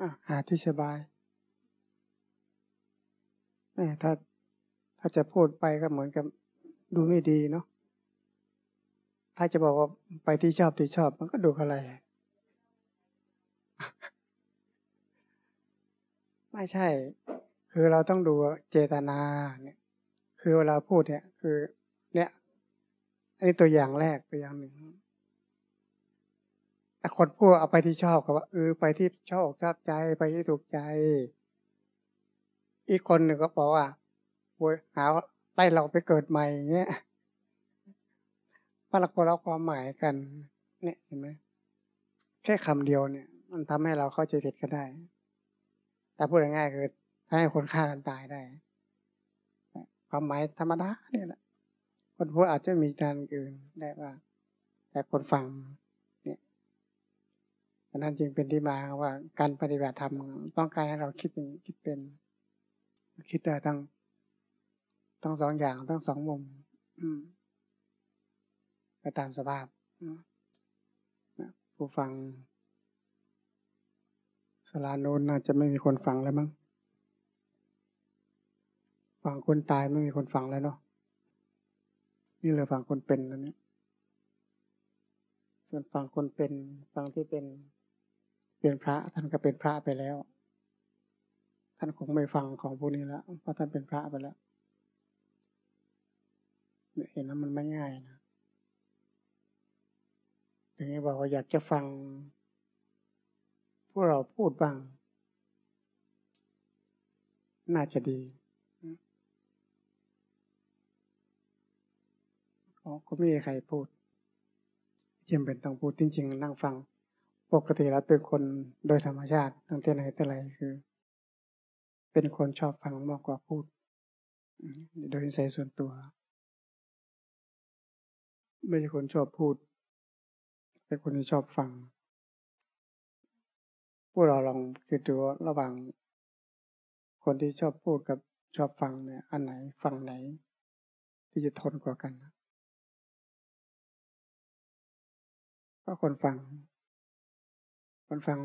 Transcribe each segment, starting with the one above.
อะหาที่สบายแม่ถ้าถ้าจะพูดไปก็เหมือนกับดูไม่ดีเนาะถ้าจะบอกว่าไปที่ชอบที่ชอบมันก็ดูอะไร ไม่ใช่ คือเราต้องดูเจตนาเนี่ย คือเวลาพูดเนี่ย คือ เนี่ย อันนี้ตัวอย่างแรกตัวอย่างหนึ่ง แต่คนพูดเอาไปที่ชอบก็ว่าเออไปที่ชอบชอบใจไปที่ถูกใจ อีกคนหนึ่งก็บอกว่าโวยหาไล่เราไปเกิดใหม่เงี้ยว่าเราคนเราความหมายกัน เนี่ยเห็นไหมแค่คำเดียวเนี่ย มันทำให้เราเข้าใจผิดก็ได้ แต่พูดง่ายๆคือให้คนฆ่ากันตายได้ ความหมายธรรมดาเนี่ยแหละคนพูดอาจจะมีทางอื่นได้ว่า แต่คนฟัง นั้นจึงเป็นที่มาว่าการปฏิบัติธรรมต้องการให้เราคิดอย่างนี้คิดเป็น คิดได้ทั้งทั้งสองอย่างทั้งสองมุมอืมไปตามสภาพผู้ฟังสลาโนนน่าจะไม่มีคนฟังแล้วมั้งฟังคนตายไม่มีคนฟังแล้วเนาะนี่เลยฟังคนเป็นแล้วเนี่ยส่วนฟังคนเป็นฟังที่เป็น เป็นพระท่านก็เป็นพระไปแล้ว ท่านคงไม่ฟังของพวกนี้แล้วเพราะท่านเป็นพระไปแล้วเห็นแล้วมันไม่ง่ายนะถึงนี้บอกว่าอยากจะฟัง พวกเราพูดบ้าง น่าจะดีก็ไม่มีใครพูดจำเป็นต้องพูดจริง ๆ นั่งฟัง ปกติแล้วเป็นคนโดยธรรมชาติตั้งแต่ไหนแต่ไรคือ เป็นคนชอบฟังมากกว่าพูด โดยใส่ส่วนตัว ไม่ใช่คนชอบพูดเป็นคนที่ชอบฟัง พวกเราลองคิดดูระหว่าง คนที่ชอบพูดกับชอบฟังเนี่ยอันไหนฟังไหน ที่จะทนกว่ากันก็คนฟัง คนฟัง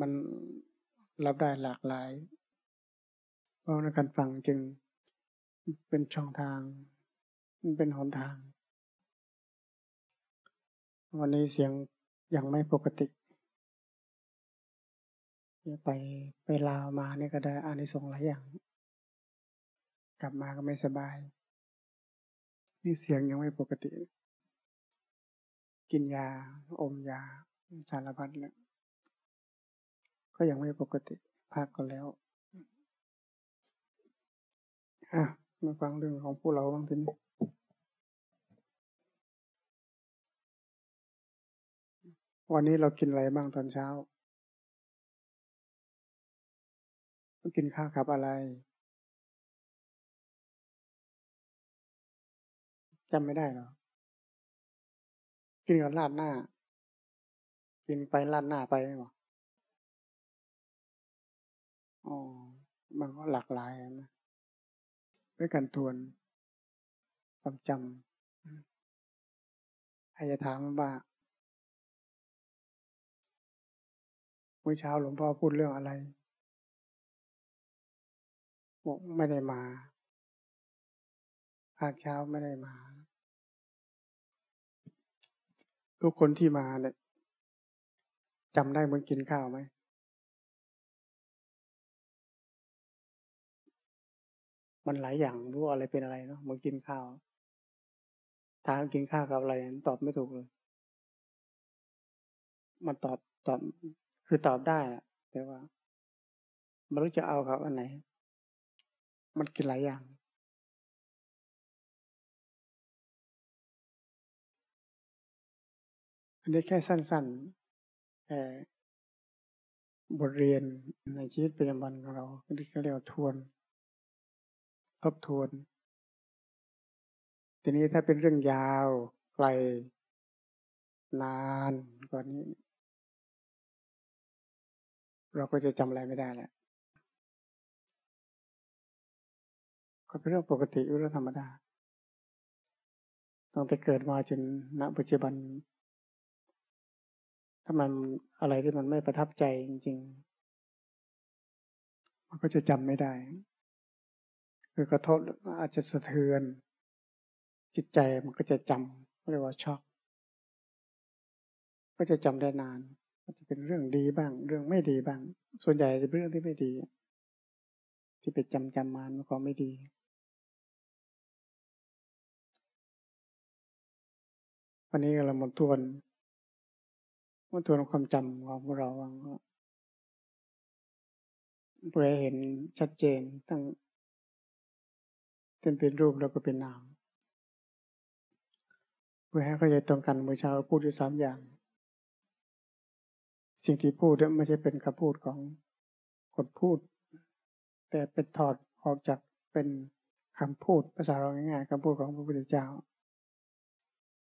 มันรับได้หลากหลาย เพราะในการฟังจึงเป็นช่องทาง มันเป็นหนทาง วันนี้เสียงยังไม่ปกติไปไปลาวมาเนี่ยก็ได้อานิสงส์หลายอย่าง กลับมาก็ไม่สบาย นี่เสียงยังไม่ปกติ กินยา อมยาสารพัดแล้ว ก็ยังไม่ปกติพักก็แล้วอะมาฟังเรื่องของผู้เราบ้างทีนี้วันนี้เรากินอะไรบ้างตอนเช้า กินข้าวกับอะไรจำไม่ได้หรอ กินกับลาดหน้า กินไปลาดหน้าไปหรอ อ๋อ มันก็หลากหลายนะด้วยกันทวนความจำใครจะถามว่าเมื่อเช้าหลวงพ่อพูดเรื่องอะไรบอกไม่ได้มาภาคเช้าไม่ได้มา ทุกคนที่มาเนี่ยจำได้เหมือนกินข้าวไหม มันหลายอย่างรู้อะไรเป็นอะไรเนาะมากินข้าวถามกินข้าวกับอะไรตอบไม่ถูกเลย มันตอบตอบคือตอบได้แหละแต่ว่าไม่รู้จะเอาครับอันไหน มันกินหลายอย่าง อันนี้แค่สั้นๆแต่บทเรียนในชีวิตประจำวันของเราที่เขาเรียกว่าทวน ทบทวน ทีนี้ถ้าเป็นเรื่องยาวไกลนานกว่านี้ เราก็จะจำอะไรไม่ได้แหละก็เป็นเรื่องปกติเรื่องธรรมดาตั้งแต่เกิดมาจนณปัจจุบัน ถ้ามันอะไรที่มันไม่ประทับใจจริง ๆ มันก็จะจำไม่ได้ คือกระทบอาจจะสะเทือน จิตใจมันก็จะจำเรียกว่าช็อก ก็จะจำได้นานอาจจะเป็นเรื่องดีบ้าง เรื่องไม่ดีบ้าง ส่วนใหญ่จะเป็นเรื่องที่ไม่ดี ที่ไปจำจำมามันก็ไม่ดีวันนี้เรามาทวนมาทวนความจำของพวกเราว่าเพื่อเห็นชัดเจนทั้ง เป็นรูปแล้วก็เป็นนามเพื่อให้เข้าใจตรงกันเมื่อเช้าพูดอยู่สามอย่าง สิ่งที่พูดไม่ใช่เป็นคำพูดของคนพูด แต่เป็นถอดออกจากเป็นคำพูดภาษาเราง่ายๆคำพูดของพระพุทธเจ้า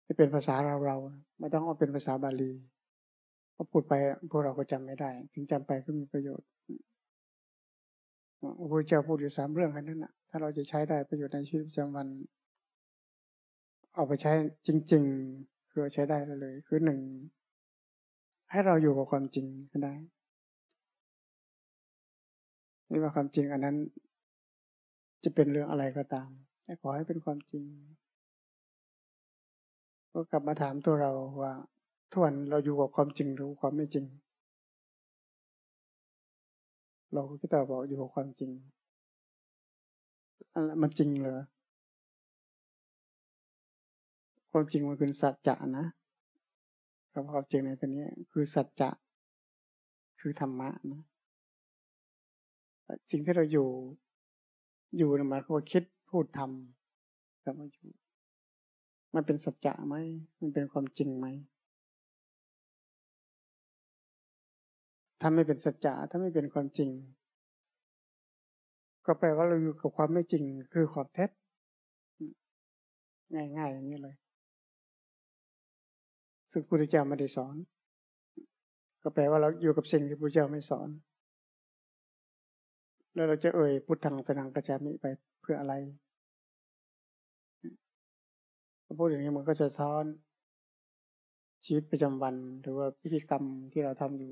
ที่เป็นภาษาเราเราไม่ต้องเอาเป็นภาษาบาลีพอพูดไปพวกเราก็จำไม่ได้ ถึงจำไปก็มีประโยชน์พระพุทธเจ้าพูดอยู่สามเรื่องแค่นั้นนะ ถ้าเราจะใช้ได้ประโยชน์ในชีวิตประจำวัน เอาไปใช้จริง ๆ คือใช้ได้เลย คือหนึ่งให้เราอยู่กับความจริงก็ได้ไม่ว่าความจริงอันนั้น จะเป็นเรื่องอะไรก็ตามแต่ขอให้เป็นความจริง ก็กลับมาถามตัวเราว่าทุกวันเราอยู่กับความจริงหรือความไม่จริง เราก็คิดต่บอกอยู่กับความจริง อะไรมันจริงเหรอความจริงมันคือสัจจะนะคำความจริงในตัวนี้คือสัจจะคือธรรมะนะสิ่งที่เราอยู่อยู่นะมาคือคิดพูดทำกับมาอยู่มันเป็นสัจจะไหมมันเป็นความจริงไหมถ้าไม่เป็นสัจจะถ้าไม่เป็นความจริง ก็แปลว่าเราอยู่กับความไม่จริงคือความเท็จ ง่ายๆอย่างนี้เลย ซึ่งพระพุทธเจ้าไม่ได้สอน ก็แปลว่าเราอยู่กับสิ่งที่พระพุทธเจ้าไม่สอน แล้วเราจะเอ่ยพุทธังสนังกระจามิไปเพื่ออะไรพูดอย่างนี้มันก็จะซ้อน ชีวิตประจำวัน หรือว่าพิธีกรรมที่เราทำอยู่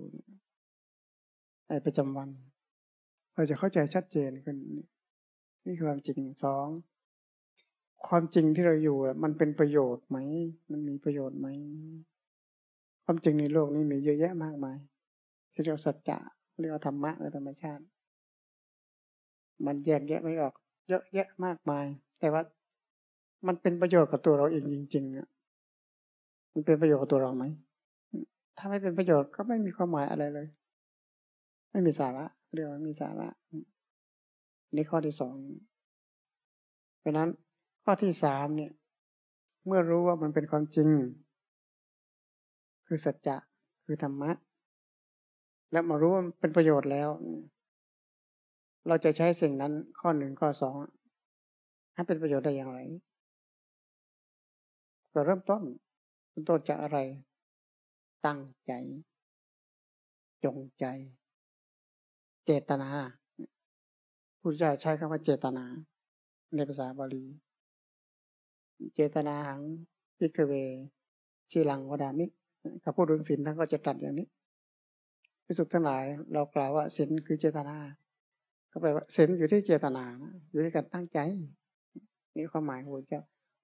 ในประจำวัน เราจะเข้าใจชัดเจนขึ้นนี่คือความจริงสองความจริงที่เราอยู่มันเป็นประโยชน์ไหม มันมีประโยชน์ไหม ความจริงในโลกนี้มีเยอะแยะมากมาย ที่เราสัจจะเรียกว่าธรรมะหรือธรรมชาติ มันแยกแยะไม่ออก เยอะแยะมากมาย แต่ว่ามันเป็นประโยชน์กับตัวเราเองจริงๆอะมันเป็นประโยชน์กับตัวเราไหม ถ้าไม่เป็นประโยชน์ก็ไม่มีความหมายอะไรเลย ไม่มีสาระ เรียกว่ามีสาระนี่ข้อที่สองเพราะนั้นข้อที่สามเนี่ย เมื่อรู้ว่ามันเป็นความจริง คือสัจจะคือธรรมะ แล้วมารู้ว่าเป็นประโยชน์แล้ว เราจะใช้สิ่งนั้นข้อหนึ่งข้อสองให้เป็นประโยชน์ได้อย่างไรก็เริ่มต้นเริ่มต้นจากอะไร ตั้งใจ จงใจ เจตนาพุทธเจ้าใช้คำว่าเจตนา ในภาษาบาลี เจตนาหังพิกเวชีลังวดามิถ้าพูดถึงศีลท่านก็จะตรัสอย่างนี้พิสุทธ์ทั้งหลาย เรากล่าวว่าศีลคือเจตนา ก็แปลว่าศีลอยู่ที่เจตนาอยู่ที่การตั้งใจนี่ความหมายของพระเจ้า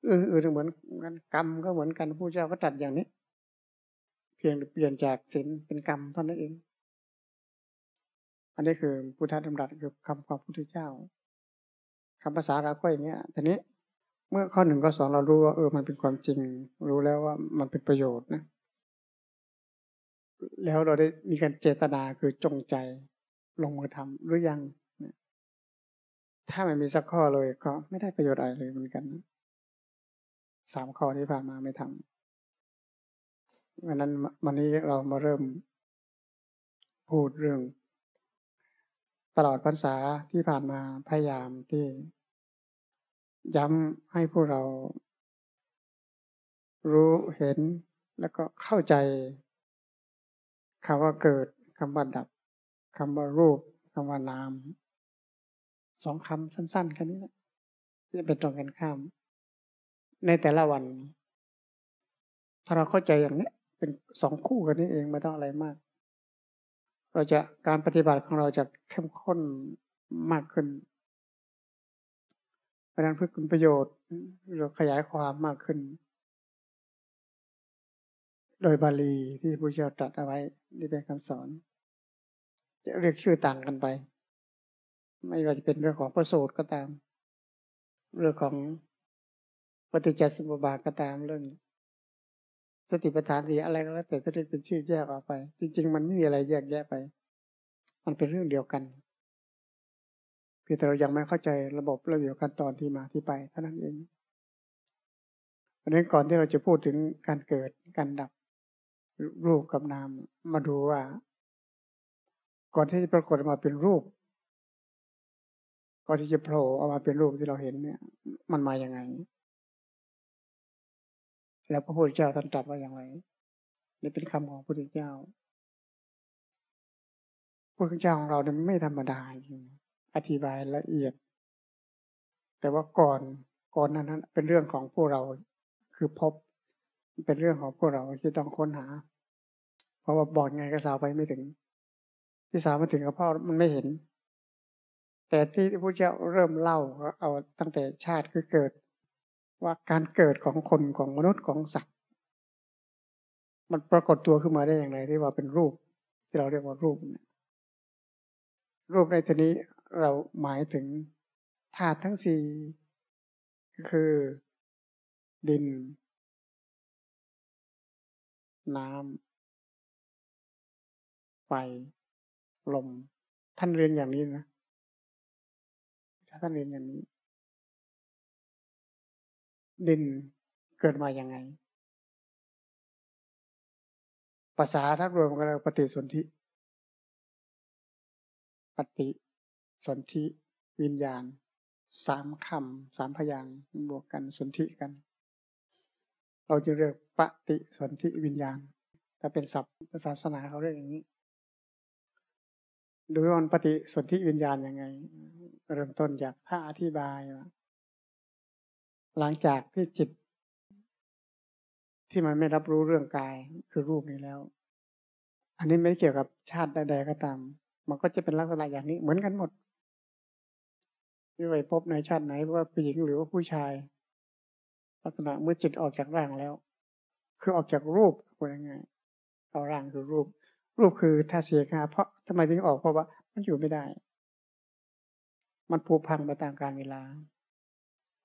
อื่นๆเหมือนกันกรรมก็เหมือนกันพระเจ้าก็ตรัสอย่างนี้ เพียงเปลี่ยนจากศีลเป็นกรรมเท่านั้นเอง อันนี้คือพุทธธรรมรัตคือคำของพระพุทธเจ้าคำภาษาเราก็อย่างเงี้ยทีนี้เมื่อข้อหนึ่งข้อสองเรารู้ว่าเออมันเป็นความจริง รู้แล้วว่ามันเป็นประโยชน์นะแล้วเราได้มีการเจตนาคือจงใจลงมือทำหรือยัง ถ้าไม่มีสักข้อเลยก็ไม่ได้ประโยชน์อะไรเลยเหมือนกันสามข้อที่ผ่านมาไม่ทำวันนั้นวันนี้เรามาเริ่มพูดเรื่อง ตลอดพรรษาที่ผ่านมาพยายามที่ ย้ำให้พวกเรา รู้เห็นแล้วก็เข้าใจคำว่าเกิดคำว่าดับคำว่ารูปคำว่านามสองคำสั้นๆแค่นี้แหละที่เป็นตรงกันข้าม ในแต่ละวัน ถ้าเราเข้าใจอย่างนี้ เป็นสองคู่กันนี้เองไม่ต้องอะไรมาก เราจะการปฏิบัติของเราจะเข้มข้นมากขึ้นเพราะนั้นเพื่อคุณประโยชน์เราขยายความมากขึ้น โดยบาลีที่พระเจ้าตรัสเอาไว้นี่เป็นคำสอน จะเรียกชื่อต่างกันไป ไม่ว่าจะเป็นเรื่องของประสูตรก็ตาม เรื่องของปฏิจจสมุปบาทก็ตามเรื่อง สติปัฏฐานสี่อะไรก็แล้ว แต่จะเรียกเป็นชื่อแยกออกไป จริง ๆ มันไม่มีอะไรแยกแยะไป มันเป็นเรื่องเดียวกันเพียงแต่เรายังไม่เข้าใจระบบระเบียบขั้นตอนที่มาที่ไปเท่านั้นเองเพราะนั้นก่อนที่เราจะพูดถึงการเกิดการดับรูปกับนามมาดูว่า ก่อนที่จะปรากฏออกมาเป็นรูป ก่อนที่จะโผล่ออกมาเป็นรูปที่เราเห็นเนี่ย มันมาอย่างไง แล้วพระพุทธเจ้าท่านตรัสว่าอย่างไรนี่เป็นคำของพระพุทธเจ้าพระพุทธเจ้าของเราเนี่ยไม่ธรรมดาจริงอธิบายละเอียด แต่ว่าก่อนก่อนนั้นเป็นเรื่องของพวกเราคือพบเป็นเรื่องของพวกเราที่ต้องค้นหา เพราะว่าบอกไงก็สาวไปไม่ถึง ที่สาวมาถึงกับพ่อมันไม่เห็น แต่ที่พระเจ้าเริ่มเล่าก็เอาตั้งแต่ชาติคือเกิด ว่าการเกิดของคนของมนุษย์ของสัตว์ มันปรากฏตัวขึ้นมาได้อย่างไรที่ว่าเป็นรูป ที่เราเรียกว่ารูปรูปในที่นี้เราหมายถึงธาตุทั้งสี่ก็คือ ดิน น้ำไฟลม ท่านเรียนอย่างนี้นะถ้าท่านเรียนอย่างนี้ ดินเกิดมาอย่างไง ภาษาถ้ารวมกันแล้วปฏิสนธิ ปฏิสนธิวิญญาณ สามคำสามพยางบวกกันสนธิกัน เราจะเรียกปฏิสนธิวิญญาณถ้าเป็นศัพท์ศาสนาเขาเรียกอย่างนี้ดูว่ามันปฏิสนธิวิญญาณยังไง เริ่มต้นจากถ้าอธิบายว่า หลังจากที่จิต ที่มันไม่รับรู้เรื่องกายคือรูปนี้แล้ว อันนี้ไม่เกี่ยวกับชาติใดๆก็ตาม มันก็จะเป็นลักษณะอย่างนี้เหมือนกันหมดไม่ว่าพบในชาติไหนว่าผู้หญิงหรือว่าผู้ชาย ลักษณะเมื่อจิตออกจากร่างแล้ว คือออกจากรูปพูดง่ายๆเอาร่างคือรูป รูปคือท่าเสียงาเพราะทำไมถึงออกเพราะว่า มันอยู่ไม่ได้ มันผุพังไปตามกาลเวลา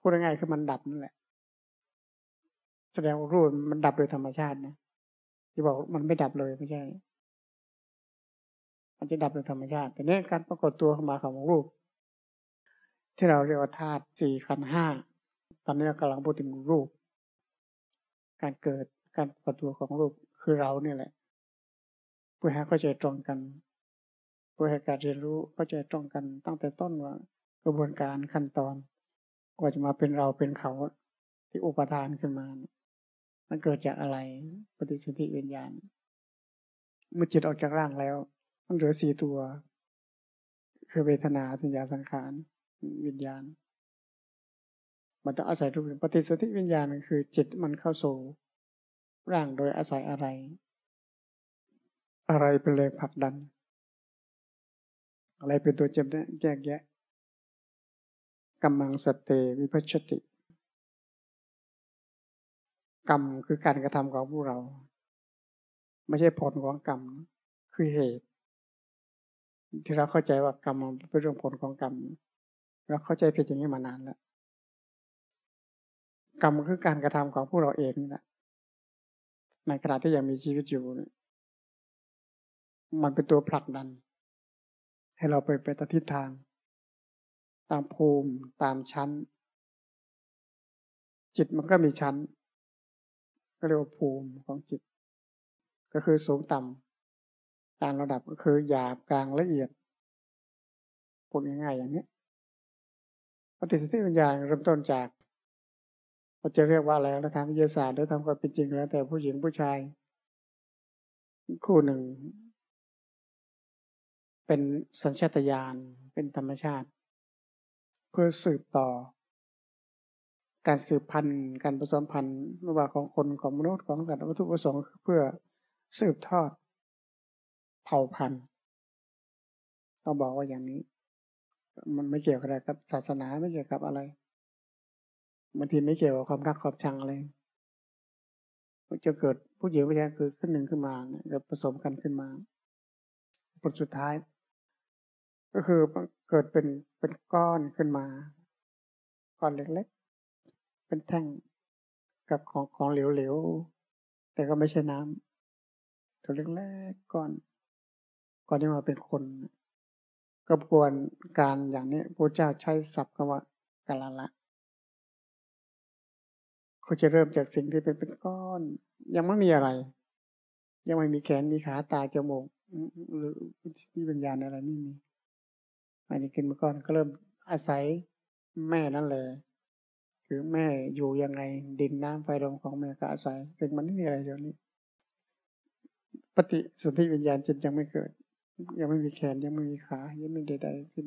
พูดง่ายๆคือมันดับนั่นแหละ แสดงว่ารูปมันดับโดยธรรมชาตินะที่บอกมันไม่ดับเลยไม่ใช่ มันจะดับโดยธรรมชาติ แต่เนี้การปรากฏตัวขึ้นมาของรูป ที่เราเรียกว่าธาตุสี่ขันห้าตอนนี้เรากำลังพูดถึงรูป การเกิดการปรากฏตัวของรูปคือเราเนี่ยแหละเพื่อให้เข้าใจตรงกันเพื่อให้การเรียนรู้เข้าใจตรงกันตั้งแต่ต้นว่ากระบวนการขั้นตอน กว่าจะมาเป็นเราเป็นเขาที่อุปทานขึ้นมา มันเกิดจากอะไร ปฏิสนธิวิญญาณ เมื่อจิตออกจากร่างแล้ว มันเหลือสี่ตัว คือเวทนาสัญญาสังขารวิญญาณ มันต้องอาศัยรูปปฏิสนธิวิญญาณคือ จิตมันเข้าสู่ร่างโดยอาศัยอะไร อะไรเป็นแรงผลักดัน อะไรเป็นตัวจำเนี่ยแยกแยะ กำมังสเตวิพัชติ กรรมคือการกระทำของพวกเรา ไม่ใช่ผลของกรรมคือเหตุ ที่เราเข้าใจว่ากรรมเป็นเรื่องผลของกรรมเราเข้าใจผิดอย่างนี้มานานแล้วกรรมคือการกระทำของพวกเราเองนี่แหละในขณะที่ยังมีชีวิตอยู่มันเป็นตัวผลักดัน ให้เราไปไปตทิศทาง ตามภูมิตามชั้น จิตมันก็มีชั้น ก็เรียกว่าภูมิของจิต ก็คือสูงต่ำตามระดับก็คือหยาบกลางละเอียดพูดง่ายๆอย่างนี้ปฏิสนธิวิญญาณเริ่มต้นจากเราจะเรียกว่าอะไรแล้วทางวิทยาศาสตร์หรือทำความเป็นจริงแล้วแต่ผู้หญิงผู้ชาย คู่หนึ่ง เป็นสัญชาตญาณเป็นธรรมชาติ เพื่อสืบต่อ การสืบพันธุ์ การผสมพันธุ์ไม่ว่าของคนของมนุษย์ของสัตว์วัตถุประสงค์เพื่อสืบทอด เผ่าพันธุ์ต้องบอกว่าอย่างนี้ มันไม่เกี่ยวกับอะไรกับศาสนาไม่เกี่ยวกับอะไรบางทีไม่เกี่ยวกับความรักความชังอะไรจะเกิดผู้หญิงผู้ชายเกิดขึ้นหนึ่งขึ้นมาเนี่ยจะผสมกันขึ้นมาผลสุดท้าย ก็คือเกิดเป็นเป็นก้อนขึ้นมา ก้อนเล็กๆ เป็นแท่งกับของของเหลวๆ แต่ก็ไม่ใช่น้ำตัวเล็กๆก้อนก่อนที่มาเป็นคนกระบวนการอย่างนี้พระเจ้าใช้ศัพท์คำว่ากาลละเขาจะเริ่มจากสิ่งที่เป็นเป็นก้อน ยังไม่มีอะไร ยังไม่มีแขนมีขาตาจมูกหรือที่ปัญญาณอะไรไม่มี อันนี้ขึ้นมาก่อนก็เริ่มอาศัยแม่นั่นเลย คือแม่อยู่ยังไงดินน้ำไฟลมของแม่ก็อาศัยถึงมันไม่มีอะไรอย่างนี้ ปฏิสนธิวิญญาณจิตยังไม่เกิด ยังไม่มีแขนยังไม่มีขายังไม่ใดๆขึ้น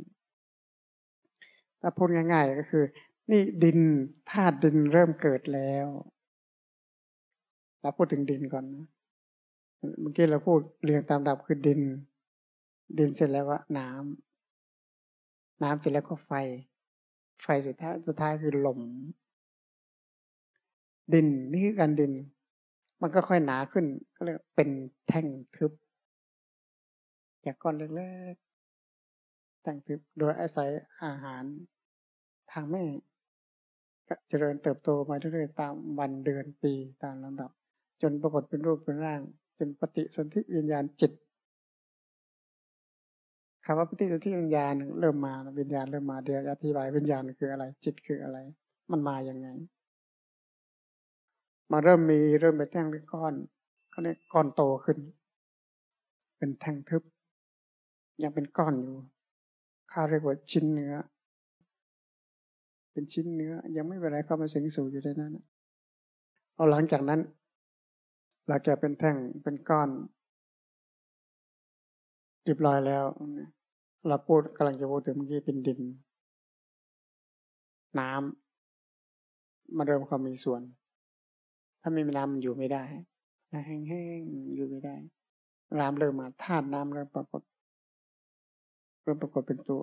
ถ้าพูดง่าย ๆ ก็คือ นี่ดินธาตุดินเริ่มเกิดแล้วเราพูดถึงดินก่อนนะเมื่อกี้เราพูดเรียงตามดับคือดิน ดินเสร็จแล้วว่าน้ำ น้ำเสร็จแล้วก็ไฟ ไฟสุดท้ายสุดท้ายคือลม ดินนี่คือการดิน มันก็ค่อยหนาขึ้น ก็เรียกเป็นแท่งทึบจากก้อนเล็กๆแท่งทึบโดยอาศัยอาหาร ทางแม่ก็เจริญเติบโตมาเรื่อยๆตามวันเดือนปีตามลำดับ จนปรากฏเป็นรูปเป็นร่างเป็นปฏิสนธิวิญญาณจิต คำว่าปฏิสนธิวิญญาณเริ่มมาวิญญาณเริ่มมาเดี๋ยวอธิบายวิญญาณคืออะไร จิตคืออะไร มันมาอย่างไง มาเริ่มมีเริ่มเป็นแท่งเป็นก้อนเขาเรียกก้อนโตขึ้น เป็นแท่งทึบ ยังเป็นก้อนอยู่ข้าเรียกว่าชิ้นเนื้อ เป็นชิ้นเนื้อ ยังไม่เป็นไรเข้ามาสิงสู่อยู่ในนั้นเอาหลังจากนั้นหลังจากเป็นแท่งเป็นก้อน เรียบร้อยแล้วเราพูดกำลังจะพูดถึงเมื่อกี้เป็นดิน น้ำมาเริ่มความมีส่วน ถ้าไม่มีน้ำมันอยู่ไม่ได้แห้งๆอยู่ไม่ได้น้ำเริ่มมาธาตุน้ำเริ่มปรากฏเริ่มปรากฏเป็นตัว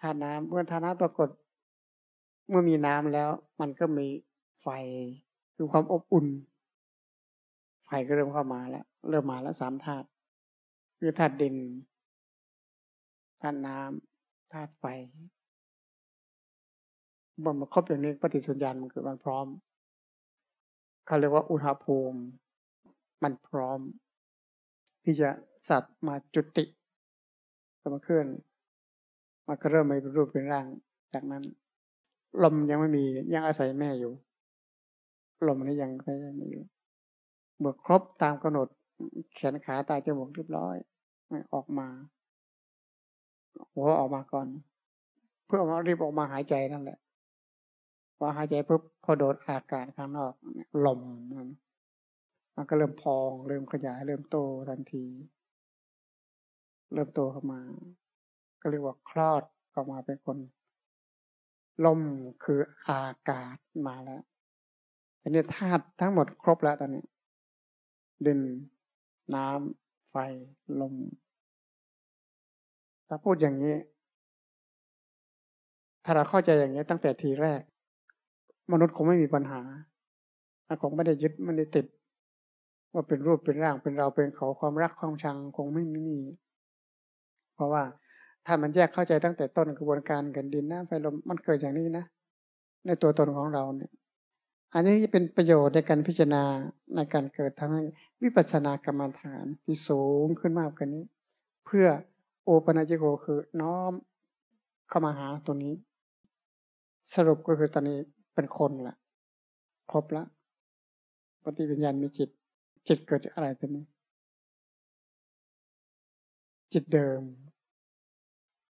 ธาตุน้ำเมื่อธาตุน้ำปรากฏ เมื่อมีน้ำแล้ว มันก็มีไฟคือความอบอุ่น ไฟก็เริ่มเข้ามาแล้ว เริ่มมาแล้วสามธาตุ คือธาตุดินธาตุน้ำธาตุไฟบ่มาครบอย่างนี้ปฏิสัญญาณมันเกิดมันพร้อมเขาเรียกว่าอุณหภูมิ มันพร้อม ที่จะสัตว์มาจุติก็มาเคลื่อนมันก็เริ่มมาเป็นรูปเป็นร่าง จากนั้น ลมยังไม่มียังอาศัยแม่อยู่ ลมนี้ยังไม่อยู่เมื่อครบตามกำหนด แขนขาตาจมูกเรียบร้อย ออกมาหัวออกมาก่อน เพื่อมารีบออกมาหายใจนั่นแหละพอหายใจปุ๊บพอโดนอากาศข้างนอกลมมันก็เริ่มพอง เริ่มขยาย เริ่มโตทันที เริ่มโตเข้ามา ก็เรียกว่าคลอดออกมาเป็นคน ลมคืออากาศมาแล้วทีนี้ธาตุทั้งหมดครบแล้วตอนนี้ดิน น้ำไฟลม ถ้าพูดอย่างนี้ ถ้าเราเข้าใจอย่างนี้ตั้งแต่ทีแรก มนุษย์คงไม่มีปัญหาคงไม่ได้ยึดไม่ได้ติด ว่าเป็นรูปเป็นร่างเป็นเราเป็นเขาความรักความชังคงไม่มี เพราะว่าถ้ามันแยกเข้าใจตั้งแต่ต้นกระบวนการกันดินน้ำไฟลมมันเกิดอย่างนี้นะในตัวตนของเราเนี่ย อันนี้จะเป็นประโยชน์ในการพิจารณาในการเกิดทำให้วิปัสสนากรรมฐานที่สูงขึ้นมากกว่านี้ เพื่อโอปัญิโกคือน้อมเข้ามาหาตัวนี้ สรุปก็คือตอนนี้เป็นคนละครบละปฏิวิญญาณมีจิต จิตเกิดจากอะไรตัวนี้ จิตเดิม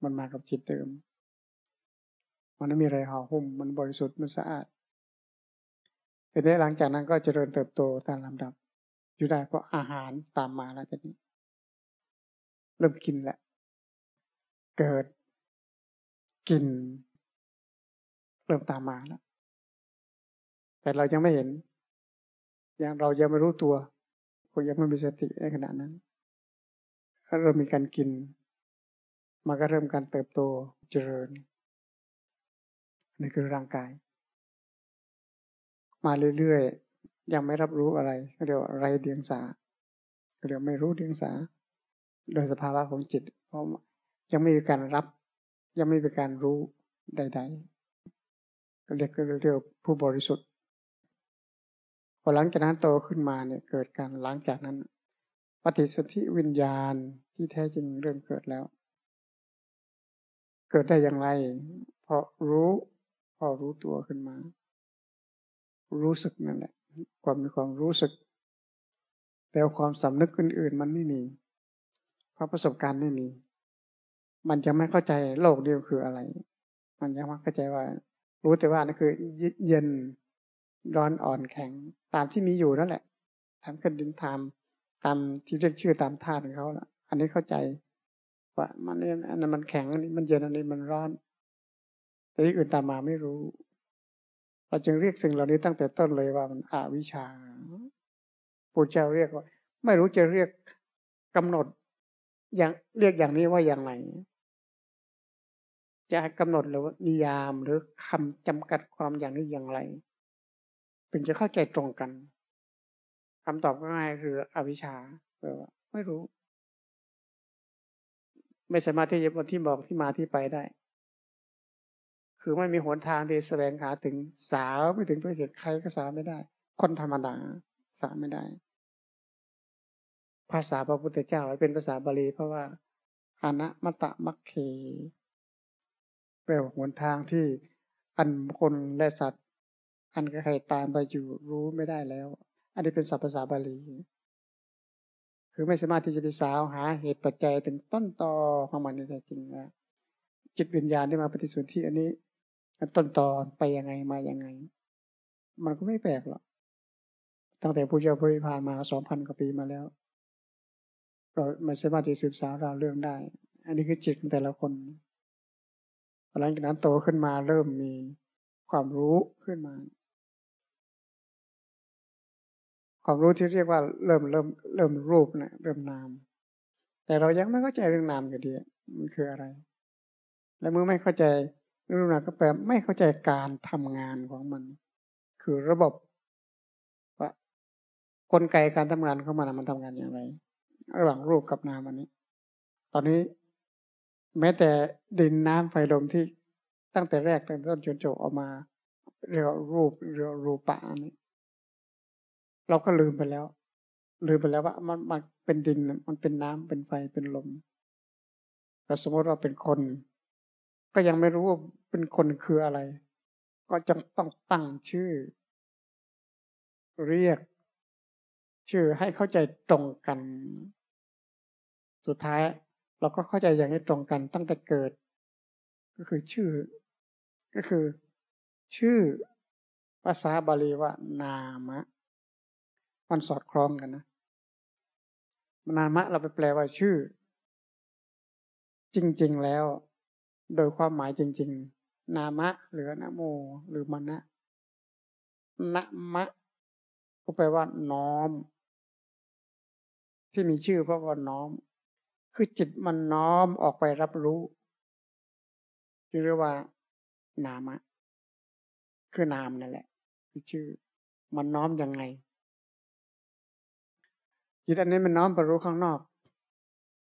มันมากับจิตเดิม มันไม่มีอะไรห่อหุ้มมันบริสุทธิ์มันสะอาด ทีนี้หลังจากนั้นก็เจริญเติบโตตามลำดับ อยู่ได้เพราะอาหารตามมาแล้วทีนี้ เริ่มกินแหละ เกิดกิน เริ่มตามมาแล้วแต่เรายังไม่เห็น ยังเรายังไม่รู้ตัวก็ยังไม่มีสติในขณะนั้นเริ่มมีการกินมันก็เริ่มการเติบโตเจริญนี่คือร่างกาย มาเรื่อยๆ ยังไม่รับรู้อะไรเรียกว่าไรเดียงสาเรียกไม่รู้เดียงสา โดยสภาวะของจิต เพราะยังไม่มีการรับ ยังไม่มีการรู้ใด ๆ ก็เรียกก็เรียกผู้บริสุทธิ์พอหลังจากนั้นโตขึ้นมาเนี่ยเกิดการหลังจากนั้น ปฏิสนธิวิญญาณที่แท้จริงเริ่มเกิดแล้ว เกิดได้อย่างไร เพราะรู้พอรู้ตัวขึ้นมา รู้สึกนั่นแหละ ความมีความรู้สึก แต่ความสำนึกอื่นๆ มันไม่มี เพราะประสบการณ์ไม่มี มันจะไม่เข้าใจโลกเดียวคืออะไร มันยังไม่เข้าใจว่า รู้แต่ว่านั่นคือ เย็นร้อนอ่อนแข็ง ตามที่มีอยู่นั่นแหละทำขึ้นดินทามตามที่เรียกชื่อตามธาตุของเขาละอันนี้เข้าใจว่ามันนี่อันนั้นมันแข็งอันนี้มันเย็นอันนี้มันร้อนแต่ที่อื่นตามมาไม่รู้ เราจึงเรียกสิ่งเหล่านี้ตั้งแต่ต้นเลยว่ามันอวิชชาปู่เจ้าเรียกว่า ไม่รู้จะเรียกกำหนด อย่างเรียกอย่างนี้ว่าอย่างไรจะกำหนดหรือว่านิยามหรือคำจำกัดความอย่างนี้อย่างไร ถึงจะเข้าใจตรงกันคำตอบง่ายคืออวิชชาแปลว่า ไม่รู้ ไม่สามารถที่จะที่บอกที่มาที่ไปได้ คือไม่มีหนทางที่แสวงหาถึงสาวไม่ถึงตัวเหตุใครก็สาวไม่ได้ คนธรรมดาสาวไม่ได้ ภาษาพระพุทธเจ้าเป็นภาษาบาลีเพราะว่าอานะมตะมัคเคแปลว่าหนทางที่อันคนและสัตว์ อันใครตามไปอยู่รู้ไม่ได้แล้ว อันนี้เป็นศัพท์ภาษาบาลี คือไม่สามารถที่จะไปสาวหาเหตุปัจจัยถึงต้นตอของมันในจริงว่าจิตวิญญาณที่มาปฏิสนธิอันนี้ ต้นตอนไปยังไงมายังไง มันก็ไม่แปลกหรอกตั้งแต่ผู้เจ้าบริพานมาสองพันกว่าปีมาแล้ว เราไม่สามารถที่สืบสาวราวเรื่องได้ อันนี้คือจิตของแต่ละคนหลังจากนั้นโตขึ้นมาเริ่มมีความรู้ขึ้นมา ความรู้ที่เรียกว่าเริ่มเริ่มเริ่มรูปนะเริ่มนาม แต่เรายังไม่เข้าใจเรื่องนามอยู่ดีมันคืออะไร และเมื่อไม่เข้าใจ รูปนามก็แปลไม่เข้าใจการทำงานของมัน คือระบบว่ากลไกการทำงานของมันมันทำงานอย่างไร ระหว่างรูปกับนามอันนี้ ตอนนี้ แม้แต่ดินน้ำไฟลมที่ตั้งแต่แรกตั้งต้นจนจบออกมา เรียกรูปเรียกรูปะอันนี้ เราก็ลืมไปแล้ว ลืมไปแล้วว่ามันมันเป็นดินมันเป็นน้ำเป็นไฟเป็นลมแต่สมมติว่าเป็นคนก็ยังไม่รู้ว่า เป็นคนคืออะไร ก็จะต้องตั้งชื่อ เรียก ชื่อให้เข้าใจตรงกัน สุดท้าย เราก็เข้าใจอย่างนี้ตรงกันตั้งแต่เกิด ก็คือชื่อ ก็คือ ชื่อภาษาบาลีว่านามะ มันสอดคล้องกันนะนามะเราไปแปลว่าชื่อ จริง ๆ แล้ว โดยความหมายจริง ๆ นามะหรือนะโม หรือมณะนะมะ ก็แปลว่า น้อม ที่มีชื่อเพราะว่าน้อม คือจิตมันน้อมออกไปรับรู้จึงเรียกว่า นามะ คือนามนั่นแหละ คือชื่อ มันน้อมยังไง จิตอันนี้มันน้อมไปรู้ข้างนอก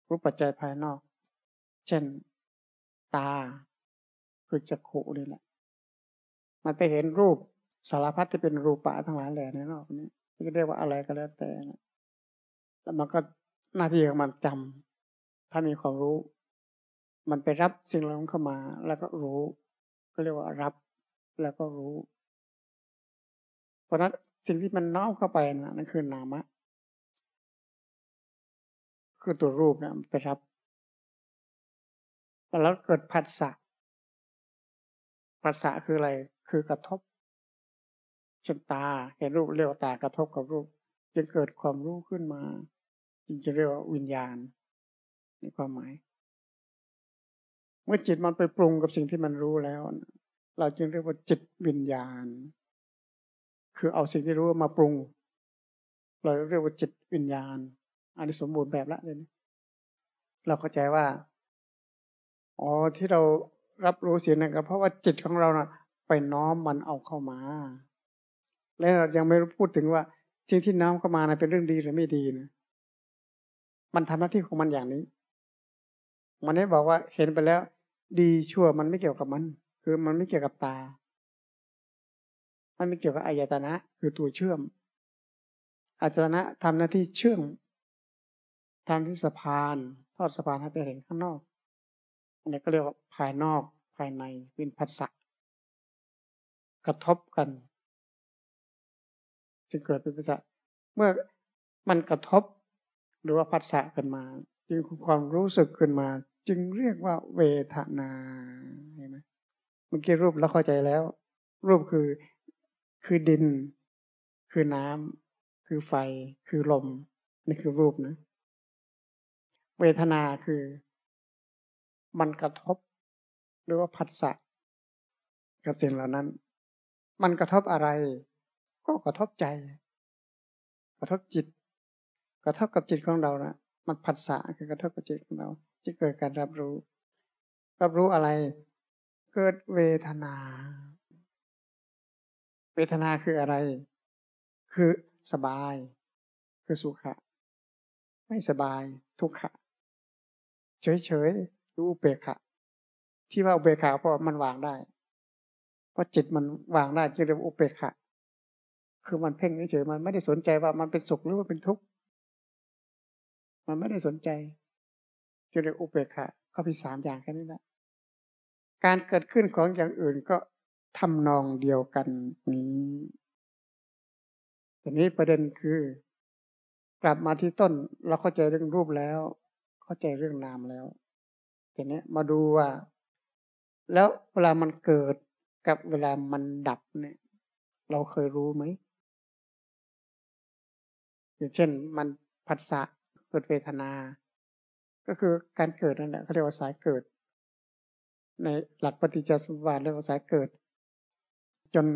รู้ปัจจัยภายนอก เช่น ตา คือจักขุนี่แหละ มันไปเห็นรูปสารพัดที่เป็นรูปปะทั้งหลายแหล่ในนอกนี้ที่เรียกว่าอะไรก็แล้วแต่นะแล้วมันก็หน้าที่ของมันจำถ้ามีความรู้ มันไปรับสิ่งเหล่านั้นเข้ามา แล้วก็รู้ ก็เรียกว่ารับแล้วก็รู้ เพราะนั้นสิ่งที่มันน้อมเข้าไปนะนั่นคือนามะ คือตัวรูปนะไปรับแล้วเกิดผัสสะ ผัสสะคืออะไร คือกระทบเช่นตาเห็นรูปเรียกว่าตากระทบกับรูปจึงเกิดความรู้ขึ้นมา จึงจะเรียกว่าวิญญาณในความหมาย เมื่อจิตมันไปปรุงกับสิ่งที่มันรู้แล้ว เราจึงเรียกว่าจิตวิญญาณ คือเอาสิ่งที่รู้มาปรุง เราเรียกว่าจิตวิญญาณ อันนี้สมบูรณ์แบบละเลยเราเข้าใจว่าอ๋อที่เรา รับรู้เสียงนั่นก็เพราะว่าจิตของเรานะ่ะไปน้อมมันเอาเข้ามา แล้วเรายังไม่รู้พูดถึงว่าสิ่งที่น้อมเข้ามานะเป็นเรื่องดีหรือไม่ดีนะมันทำหน้าที่ของมันอย่างนี้ มันได้บอกว่าเห็นไปแล้ว ดีชั่วมันไม่เกี่ยวกับมัน คือมันไม่เกี่ยวกับตา มันไม่เกี่ยวกับอายตนะ คือตัวเชื่อมอายตนะทำหน้าที่เชื่อมทาที่สะพาน ทอดสะพานให้ไปเห็นข้างนอก อันนี้ก็เรียกว่าภายนอกภายในเป็นผัสสะกระทบกันจึงเกิดเป็นผัสสะเมื่อมันกระทบหรือว่าผัสสะขึ้นมา จึงความรู้สึกขึ้นมา จึงเรียกว่าเวทนาเห็นไหมเมื่อกี้รูปเราเข้าใจแล้ว รูปคือคือดิน คือน้ำคือไฟ คือลมนี่คือรูปนะ เวทนาคือ มันกระทบ หรือว่าผัสสะกับสิ่งเหล่านั้น มันกระทบอะไร ก็กระทบใจ กระทบจิต กระทบกับจิตของเรานะมันผัสสะคือกระทบกับจิตของเรา ที่เกิดการรับรู้ รับรู้อะไร เกิดเวทนา เวทนาคืออะไร คือสบาย คือสุขะไม่สบายทุกขะเฉยเฉย รู้อุเบกขะที่ว่าอุเบกขาเพราะมันวางได้เพราะจิตมันวางได้จึงเรียกอุเบกขะคือมันเพ่งเฉยมันไม่ได้สนใจว่ามันเป็นสุขหรือว่าเป็นทุกข์มันไม่ได้สนใจจึงเรียกอุเบกขะก็มีสามอย่างแค่นี้แหละการเกิดขึ้นของอย่างอื่นก็ทำนองเดียวกันนี้ทีนี้ประเด็นคือ กลับมาที่ต้นเราเข้าใจเรื่องรูปแล้ว เข้าใจเรื่องนามแล้ว ทีนี้มาดูว่า แล้วเวลามันเกิดกับเวลามันดับเนี่ย เราเคยรู้ไหมอย่างเช่นมันผัสสะเกิดเวทนา ก็คือการเกิดนั่นแหละเขาเรียกว่าสายเกิด ในหลักปฏิจจสมุปบาทเรียกว่าสายเกิด จน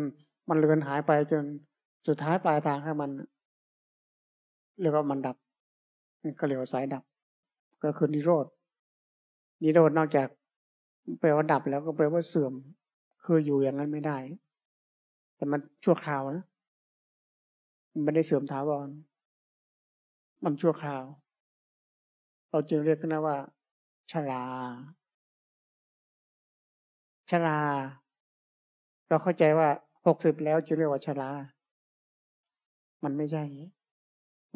มันเลือนหายไปจนสุดท้ายปลายทางให้มันเรียกว่ามันดับก็เรียกว่าสายดับ ก็คือนิโรธ นิโรธนอกจากแปลว่าดับแล้วก็แปลว่าเสื่อม คืออยู่อย่างนั้นไม่ได้ แต่มันชั่วคราวนะมันไม่ได้เสื่อมถาวร มันชั่วคราว เราจึงเรียกกันะว่า ชรา ชรา เราเข้าใจว่าหกสิบแล้วจะเรียกว่าชรา มันไม่ใช่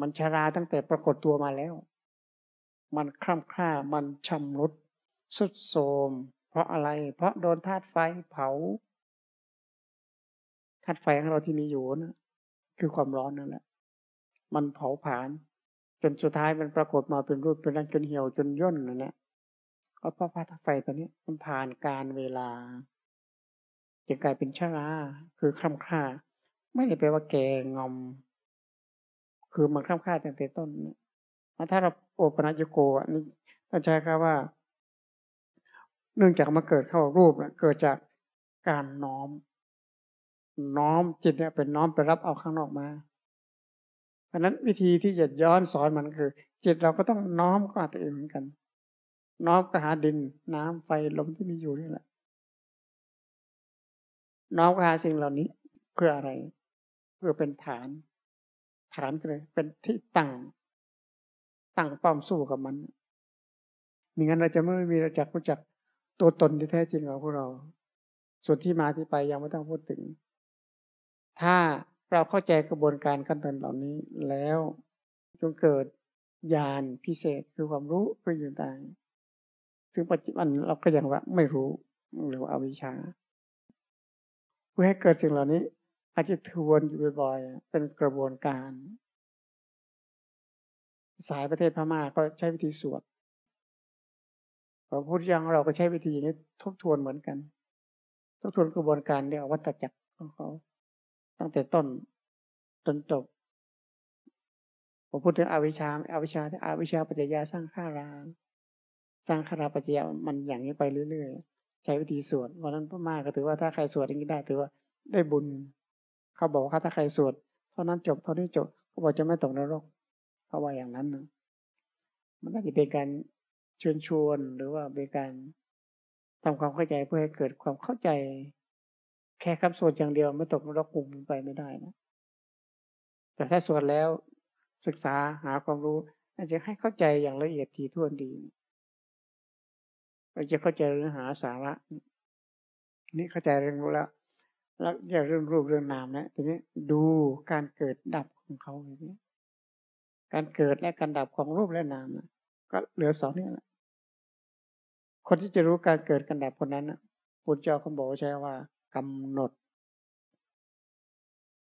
มันชราตั้งแต่ปรากฏตัวมาแล้ว มันคล่ำคร่ามันชำรุด สุดโทมเพราะอะไร เพราะโดนธาตุไฟเผาธาตุไฟของเราที่มีอยู่นะคือความร้อนนั่นแหละ มันเผาผลาญจนสุดท้ายมันปรากฏมาเป็นรูปเป็นร่างจนเหี่ยวจนย่นนั่นแหละเพราะธาตุไฟตัวนี้มันผ่านการเวลาจะกลายเป็นชราคือคล่ำคร่าไม่ได้แปลว่าแก่งอม คือมันคล่ำคร่าตั้งแต่ต้นถ้าเราโอปนัญโกนนี้ต้องใช้คำว่า เนื่องจากมาเกิดเข้ารูปเกิดจากการน้อม น้อมจิตเนี่ยเป็นน้อมไปรับเอาข้างนอกมา เพราะนั้นวิธีที่จะย้อนสอนมันคือ จิตเราก็ต้องน้อมก็อาตัวเองเหมือนกัน น้อมก็หาดินน้ำไฟลมที่มีอยู่นี่แหละ น้อมก็หาสิ่งเหล่านี้เพื่ออะไร เพื่อเป็นฐาน ฐานเลย เป็นที่ตั้งตั้งป้อมสู้กับมันมิงั้นเราจะไม่มีเราจักรู้จัก ตัวตนที่แท้จริงของพวกเรา ส่วนที่มาที่ไปยังไม่ต้องพูดถึง ถ้าเราเข้าใจกระบวนการขั้นตอนเหล่านี้แล้วจงเกิดญาณพิเศษคือความรู้เพื่ออยู่ได้ซึ่งปัจจุบันเราก็ยังว่าไม่รู้หรือว่าอวิชชา เพื่อให้เกิดสิ่งเหล่านี้ อาจจะทวนอยู่บ่อยๆ เป็นกระบวนการ สายประเทศพม่าก็ใช้วิธีสวด พอพุทธยังเราก็ใช้วิธีนี้ทบทวนเหมือนกัน ทบทวนกระบวนการเรียกวัตจักรของเขา ตั้งแต่ต้นจนจบผมพูดถึงอวิชชาอวิชชาอวิชชาปัจจยาสร้างข้ารางสร้างคาราปัจจยามันอย่างนี้ไปเรื่อยๆ ใช้วิธีสวดวันนั้นพม่าก็ถือว่าถ้าใครสวดอย่างนี้ได้ถือว่าได้บุญ เขาบอกว่าถ้าใครสวดเท่านั้นจบเท่านี้จบเขาบอกจะไม่ตกนรกเขาว่าอย่างนั้นนะมันน่าจะเป็นการ เชิญชวนหรือว่าเป็นการทำความเข้าใจเพื่อให้เกิดความเข้าใจ แค่คำสวดอย่างเดียวไม่ตกนรกกลุ่มไปไม่ได้นะ แต่ถ้าสวดแล้วศึกษาหาความรู้อาจจะให้เข้าใจอย่างละเอียดถี่วนดีเราจะเข้าใจเรื่องหาสาระ นี่เข้าใจเรื่องรู้แล้ว แล้วอย่าเรื่องรูปเรื่องนามนะทีนี้ดูการเกิดดับของเขาอย่างนี้การเกิดและการดับของรูปและนามนะก็เหลือสองนี่แหละ คนที่จะรู้การเกิดการดับคนนั้นพุทธเจ้าเขาบอกใช้ว่ากำหนด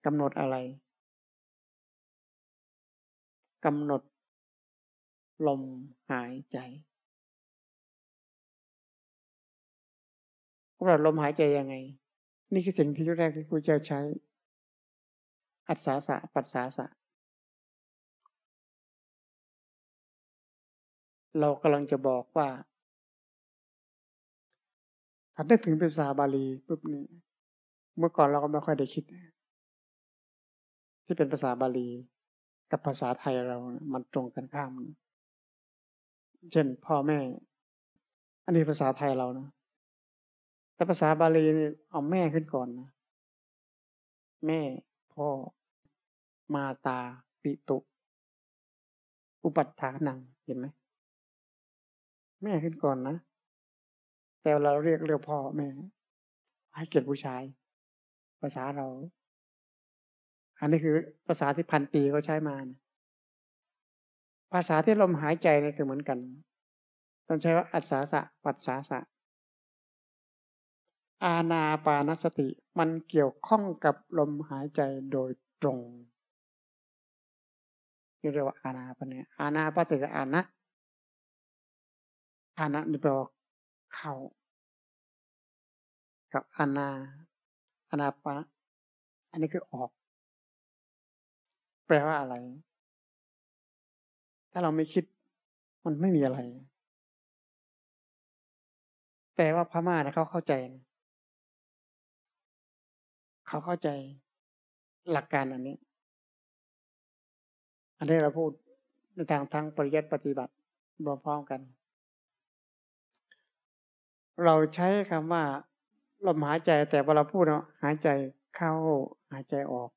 กำหนดอะไรกำหนด ลมหายใจกำหนดลมหายใจยังไง นี่คือสิ่งที่แรกที่ครูเจ้าใช้ อัศสาสะปัสสาสะเรากำลังจะบอกว่า ถ้าได้ถึงเป็นภาษาบาลีปุ๊บนี่เมื่อก่อนเราก็ไม่ค่อยได้คิด ที่เป็นภาษาบาลีกับภาษาไทยเรา มันตรงกันข้าม เช่น พ่อแม่ อันนี้ภาษาไทยเรานะ แต่ภาษาบาลีนี่เอาแม่ขึ้นก่อนนะ แม่ พ่อ มาตา ปิตุ อุปัฏฐานัง เห็นไหม แม่ขึ้นก่อนนะ แต่เราเรียกเรียกพ่อแม่ให้เกียรติผู้ชาย ภาษาเรา อันนี้คือภาษาที่พันปีเขาใช้มานะภาษาที่ลมหายใจนี่คือเหมือนกันต้องใช้ว่าอัศสาสะปัสสาสะ อาณาปานสติมันเกี่ยวข้องกับลมหายใจโดยตรงเรียกว่าอาณาปเนี่ยอาณาปัสติอานะอานะนี่แปลว่าเข้า กับอาณาอาณาปะอันนี้คือออก แปลว่าอะไร ถ้าเราไม่คิด มันไม่มีอะไร แต่ว่าพม่านะเขาเข้าใจนะเขาเข้าใจหลักการอันนี้ อันนี้เราพูดในทางทางปริยัติปฏิบัติพร้อมกัน เราใช้คำว่า ลมหายใจแต่เวลาพูดเนาะหายใจเข้าหายใจออก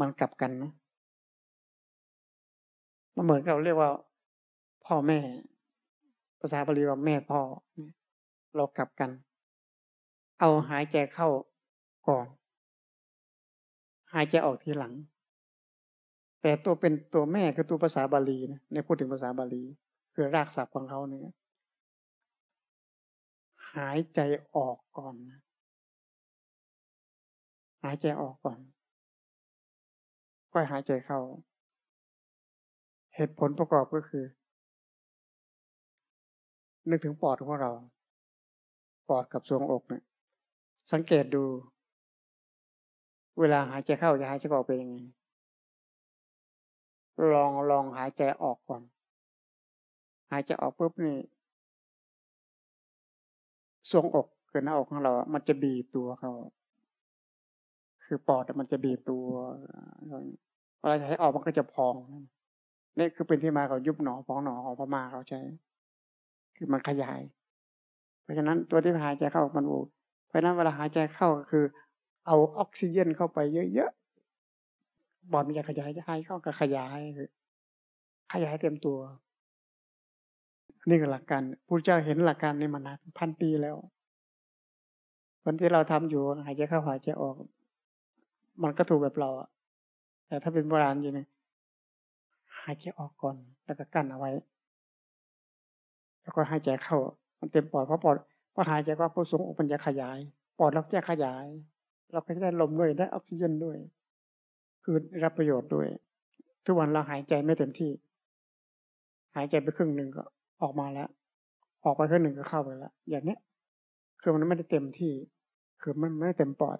มันกลับกันนะมันเหมือนกับเรียกว่า พ่อแม่ ภาษาบาลีว่าแม่พ่อเรากลับกัน เอาหายใจเข้าก่อน หายใจออกทีหลัง แต่ตัวเป็นตัวแม่คือตัวภาษาบาลีนะในพูดถึงภาษาบาลี คือรากศัพท์ของเขาเนี่ย หายใจออกก่อนนะหายใจออกก่อน ค่อยหายใจเข้า เหตุผลประกอบก็คือ นึกถึงปอดของเรา ปอดกับทรวงอกเนี่ย สังเกตดู เวลาหายใจเข้าจะหายใจออกเป็นยังไง ลองลองหายใจออกก่อน หายใจออกปุ๊บนี่ ทรวงอกคือหน้าอกของเรา มันจะบีบตัวเขาคือปอดมันจะบีบตัวเวลาหายออกมันก็จะพองนี่คือเป็นที่มาของยุบหนอพองหนอของพม่าเขาใช้ คือมันขยาย เพราะฉะนั้นตัวที่หายใจเข้ามันบูเพราะฉะนั้นเวลาหายใจเข้าก็คือ เอาออกซิเจนเข้าไปเยอะๆบอดมันจะขยายจะให้เข้ากับขยายคือขยายเต็มตัว นี่คือหลักการพระเจ้าเห็นหลักการนี้มานานพันปีแล้ววันที่เราทำอยู่หายใจเข้าหายใจออก มันก็ถูกแบบเราอะแต่ถ้าเป็นโบราณจริงหายใจออกก่อนแล้วก็กั้นเอาไว้ แล้วก็หายใจเข้า มันเต็มปอดเพราะปอดพอหายใจก็ผู้สูงอกมันจะขยาย ปอดเราจะขยาย เราก็จะได้ลมด้วยได้ออกซิเจนด้วย คือรับประโยชน์ด้วย ทุกวันเราหายใจไม่เต็มที่ หายใจไปครึ่งหนึ่งก็ ออกมาแล้ว ออกไปครึ่งหนึ่งก็เข้าไปแล้ว อย่างนี้คือมันไม่ได้เต็มที่ คือมันไม่เต็มปอด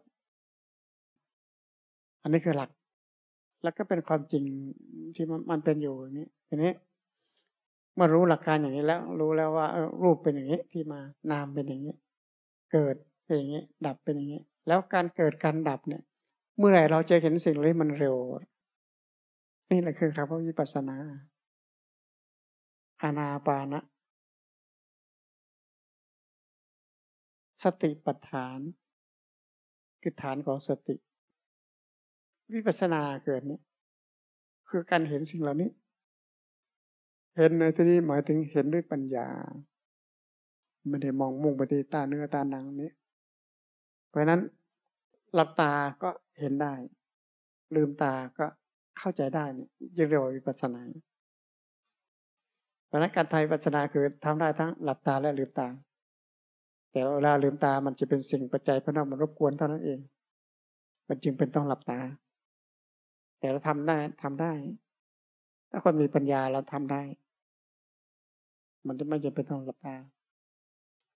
อันนี้คือหลัก แล้วก็เป็นความจริงที่มันเป็นอยู่อย่างนี้ทีนี้เมื่อรู้หลักการอย่างนี้แล้ว รู้แล้วว่ารูปเป็นอย่างนี้ที่มานามเป็นอย่างนี้ เกิดเป็นอย่างนี้ ดับเป็นอย่างนี้ แล้วการเกิดการดับเนี่ย เมื่อไหร่เราจะเห็นสิ่งเหล่านี้มันเร็ว นี่แหละคือครับวิปัสสนา อานาปานะ สติปัฏฐาน คือฐานของสติ วิปัสสนาเกิดนี้คือการเห็นสิ่งเหล่านี้ เห็นในที่นี้หมายถึงเห็นด้วยปัญญาไม่ได้มองมุ่งไปที่ตาเนื้อตาหนังนี้ เพราะนั้นหลับตาก็เห็นได้ ลืมตาก็เข้าใจได้นี่ยังเรียกว่าวิปัสสนา เพราะนั้นการไทยวิปัสนาคือทำได้ทั้งหลับตาและลืมตา แต่เวลาลืมตามันจะเป็นสิ่งปัจจัยพระนามมันรบกวนเท่านั้นเอง มันจึงเป็นต้องหลับตา แต่เราทำได้ทำได้ ถ้าคนมีปัญญาเราทำได้ มันจะไม่จำเป็นต้องหลับตา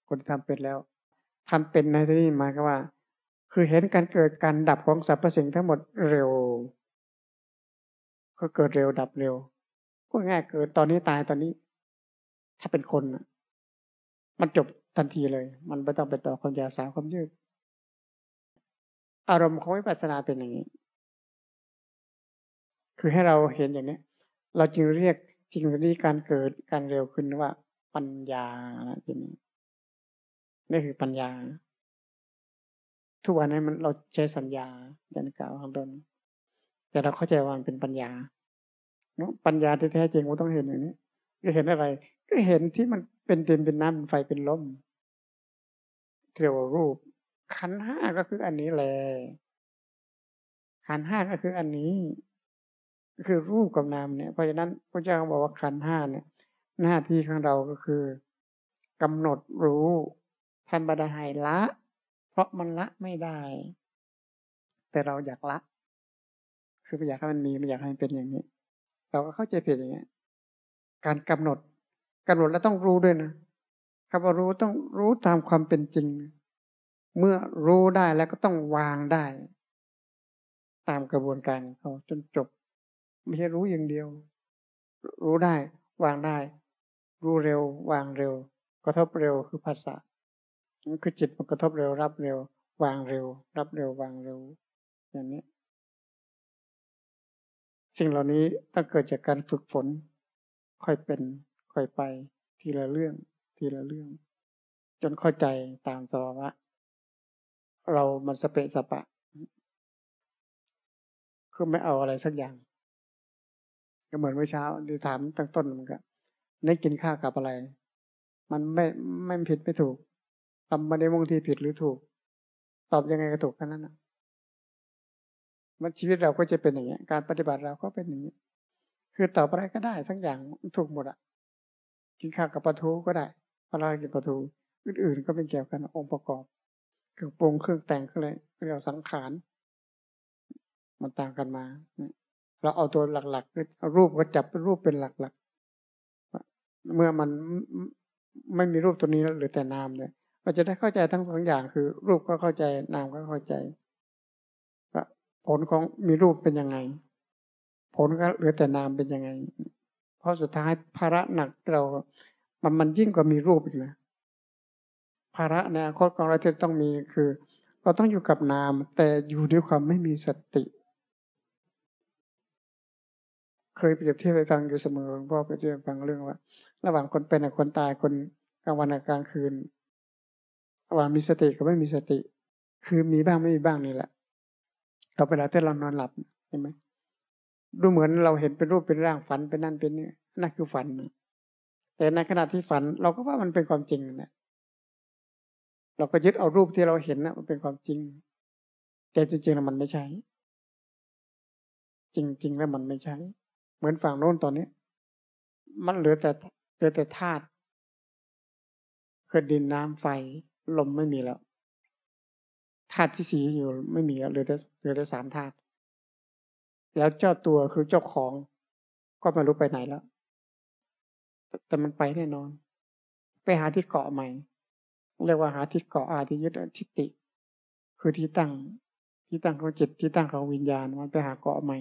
คนที่ทำเป็นแล้วทำเป็นในที่นี้หมายก็ว่า คือเห็นการเกิดการดับของสรรพสิ่งทั้งหมดเร็ว ก็เกิดเร็วดับเร็วพูดง่ายเกิดตอนนี้ตายตอนนี้ ถ้าเป็นคนมันจบทันทีเลย มันไม่ต้องไปต่อความยาวสาวความยืด อารมณ์ของวิปัสสนาเป็นอย่างนี้ คือให้เราเห็นอย่างนี้ เราจึงเรียกจริงที่การเกิดการเร็วขึ้นว่า ปัญญาทีนี้นี่คือปัญญา ทุกวันนี้มันเราใช้สัญญาอย่างกล่าวข้างต้นแต่เราเข้าใจว่ามันเป็นปัญญาเนาะปัญญาที่แท้จริงมันต้องเห็นอย่างนี้ก็เห็นอะไร ก็เห็นที่มันเป็นเต็มเป็นน้ำเป็นไฟเป็นลมเรียกว่ารูป ขันห้าก็คืออันนี้แหละขันห้าก็คืออันนี้ก็คือรูปกับนามเนี่ย เพราะฉะนั้นพระเจ้าบอกว่าขันห้าเนี่ย หน้าที่ของเราก็คือกำหนดรู้ทำบดาหายละ เพราะมันละไม่ได้ แต่เราอยากละ คือไม่อยากให้มันมีไม่อยากให้มันเป็นอย่างนี้ เราก็เข้าใจผิดอย่างนี้การกำหนด กำหนดแล้วต้องรู้ด้วยนะคำว่ารู้ต้องรู้ตามความเป็นจริง เมื่อรู้ได้แล้วก็ต้องวางได้ ตามกระบวนการเขาจนจบ ไม่ใช่รู้อย่างเดียว รู้ได้ วางได้ รู้เร็ว วางเร็ว กระทบเร็วคือภาษาคือจิตมันกระทบเร็วรับเร็ว วางเร็ว รับเร็ววางเร็ว อย่างนี้ สิ่งเหล่านี้ต้องเกิดจากการฝึกฝนค่อยเป็น ค่อยไปทีละเรื่องทีละเรื่อง จนเข้าใจตามสภาวะเรามันสเปะสปะคือไม่เอาอะไรสักอย่าง ก็เหมือนเมื่อเช้าดีถามตั้งต้นมันก็ได้กินข้าวกับอะไร มันไม่ไม่ผิดไม่ถูกทำมาในวงที่ผิดหรือถูก ตอบยังไงก็ถูกแค่นั้นนะมันชีวิตเราก็จะเป็นอย่างนี้การปฏิบัติเราก็เป็นอย่างนี้ คือตอบอะไรก็ได้สักอย่างถูกหมดอะ กินข้าวกับปลาทูก็ได้ปลากินปลาทูอื่นๆ ก็เป็นเกี่ยวกันองค์ประกอบเครื่องปรุงเครื่องแต่งก็เลยเรียกสังขารมันต่างกันมาเราเอาตัวหลักๆคือรูปก็จับเป็นรูปเป็นหลักๆเมื่อมันไม่มีรูปตัวนี้หรือแต่นามเนี่ยเราจะได้เข้าใจทั้งสองอย่างคือ รูปก็เข้าใจนามก็เข้าใจผลของมีรูปเป็นยังไง ผลก็เหลือแต่นามเป็นยังไง ราะสุดท้ายภาระหนักเรา มันมันยิ่งกว่ามีรูปอีกนะ ภาระในอนาคตของเราที่ต้องมีคือ เราต้องอยู่กับนาม แต่อยู่ด้วยความไม่มีสติ เคยเปรียบเทียบไปฟังอยู่เสมอหลวงพ่อไปเทียบฟังเรื่องว่า ระหว่างคนเป็นกับคนตายคนกลางวันกับกลางคืนระหว่างมีสติกับไม่มีสติ คือมีบ้างไม่มีบ้างนี่แหละต่อเวลาที่เรานอนหลับเห็นไหม ดูเหมือนเราเห็นเป็นรูปเป็นร่างฝันเป็นนั่นเป็นนี่นั่นคือฝัน แต่ในขณะที่ฝันเราก็ว่ามันเป็นความจริงนะเราก็ยึดเอารูปที่เราเห็นนะมันเป็นความจริง แต่จริงๆแล้วมันไม่ใช่ จริง ๆ แล้วมันไม่ใช่ เหมือนฝั่งโน้นตอนนี้ มันเหลือแต่เหลือแต่ธาตุคือดินน้ำไฟลมไม่มีแล้วธาตุที่สี่อยู่ไม่มีแล้วเหลือแต่เหลือแต่สามธาตุ แล้วเจ้าตัวคือเจ้าของ ก็ไม่รู้ไปไหนแล้ว แต่มันไปแน่นอน ไปหาที่เกาะใหม่ เรียกว่าหาที่เกาะอาที่ยึดทิฏฐิคือที่ตั้ง ที่ตั้งของจิตที่ตั้งของวิญญาณมันไปหาเกาะใหม่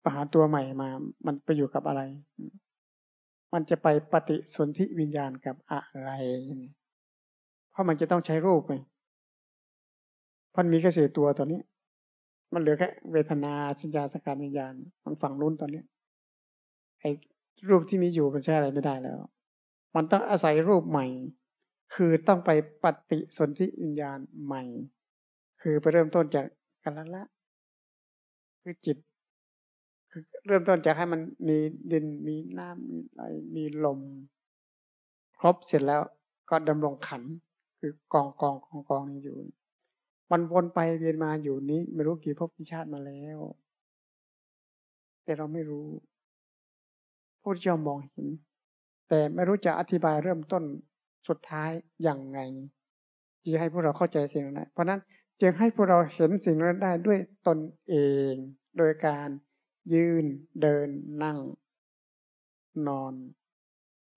ไปหาตัวใหม่มา มันไปอยู่กับอะไร มันจะไปปฏิสนธิวิญญาณกับอะไร เพราะมันจะต้องใช้รูปไงพันมีแค่สี่ตัวตอนนี้ มันเหลือแค่เวทนาสัญญาสังการวิญญาณมันฝั่งนู้นตอนนี้ไอ้รูปที่มีอยู่มันใช้อะไรไม่ได้แล้ว มันต้องอาศัยรูปใหม่ คือต้องไปปฏิสนธิวิญญาณใหม่ คือไปเริ่มต้นจากกันละละ คือจิต คือเริ่มต้นจากให้มันมีดินมีน้ำมีอะไรมีลม ครบเสร็จแล้วก็ดำรงขัน คือกองกองกองกองอยู่ มันวนไปเวียนมาอยู่นี้ ไม่รู้กี่ภพกี่ชาติมาแล้ว แต่เราไม่รู้ผู้เจ้ามองเห็น แต่ไม่รู้จะอธิบายเริ่มต้นสุดท้ายอย่างไงที่ให้พวกเราเข้าใจสิ่งนั้นเพราะนั้นจึงให้พวกเราเห็นสิ่งนั้นได้ด้วยตนเอง โดยการยืนเดินนั่ง นอน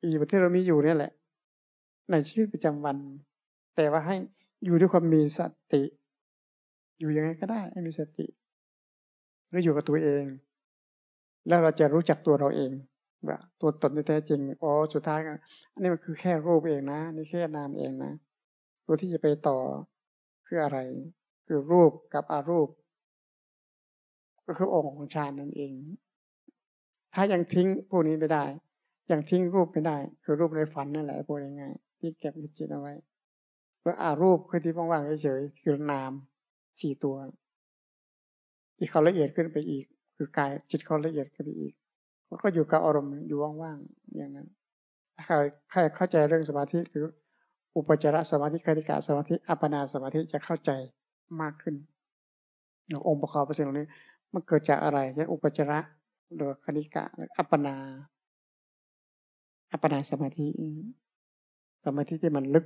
อีกที่เรามีอยู่นี่แหละ ในชีวิตประจำวัน แต่ว่าให้อยู่ด้วยความมีสติ อยู่ยังไงก็ได้ให้มีสติ หรืออยู่กับตัวเอง แล้วเราจะรู้จักตัวเราเองว่าตัวตนที่แท้จริงอ๋อสุดท้ายอันนี้มันคือแค่รูปเองนะนี่แค่นามเองนะ ตัวที่จะไปต่อคืออะไร คือรูปกับอารูป ก็คือองค์ของฌานนั่นเอง ถ้ายังทิ้งพวกนี้ไม่ได้ยังทิ้งรูปไม่ได้ คือรูปในฝันนั่นแหละพูดง่ายๆที่เก็บจิตเอาไว้แล้วอารูปคือที่ว่างๆเฉยๆคือนาม สี่ตัวที่เขาละเอียดขึ้นไปอีก คือกายจิตเขาละเอียดขึ้นไปอีกก็อยู่กับอารมณ์อยู่ว่างๆอย่างนั้นถ้าใครเข้าใจเรื่องสมาธิหรือ อุปจารสมาธิคติกาสมาธิอัปปนาสมาธิจะเข้าใจมากขึ้นองค์ประกอบประสิ่งเหล่านี้ มันเกิดจากอะไรเช่นอุปจาระหรือคณิกะอัปปนา อัปปนาสมาธิ สมาธิที่มันลึก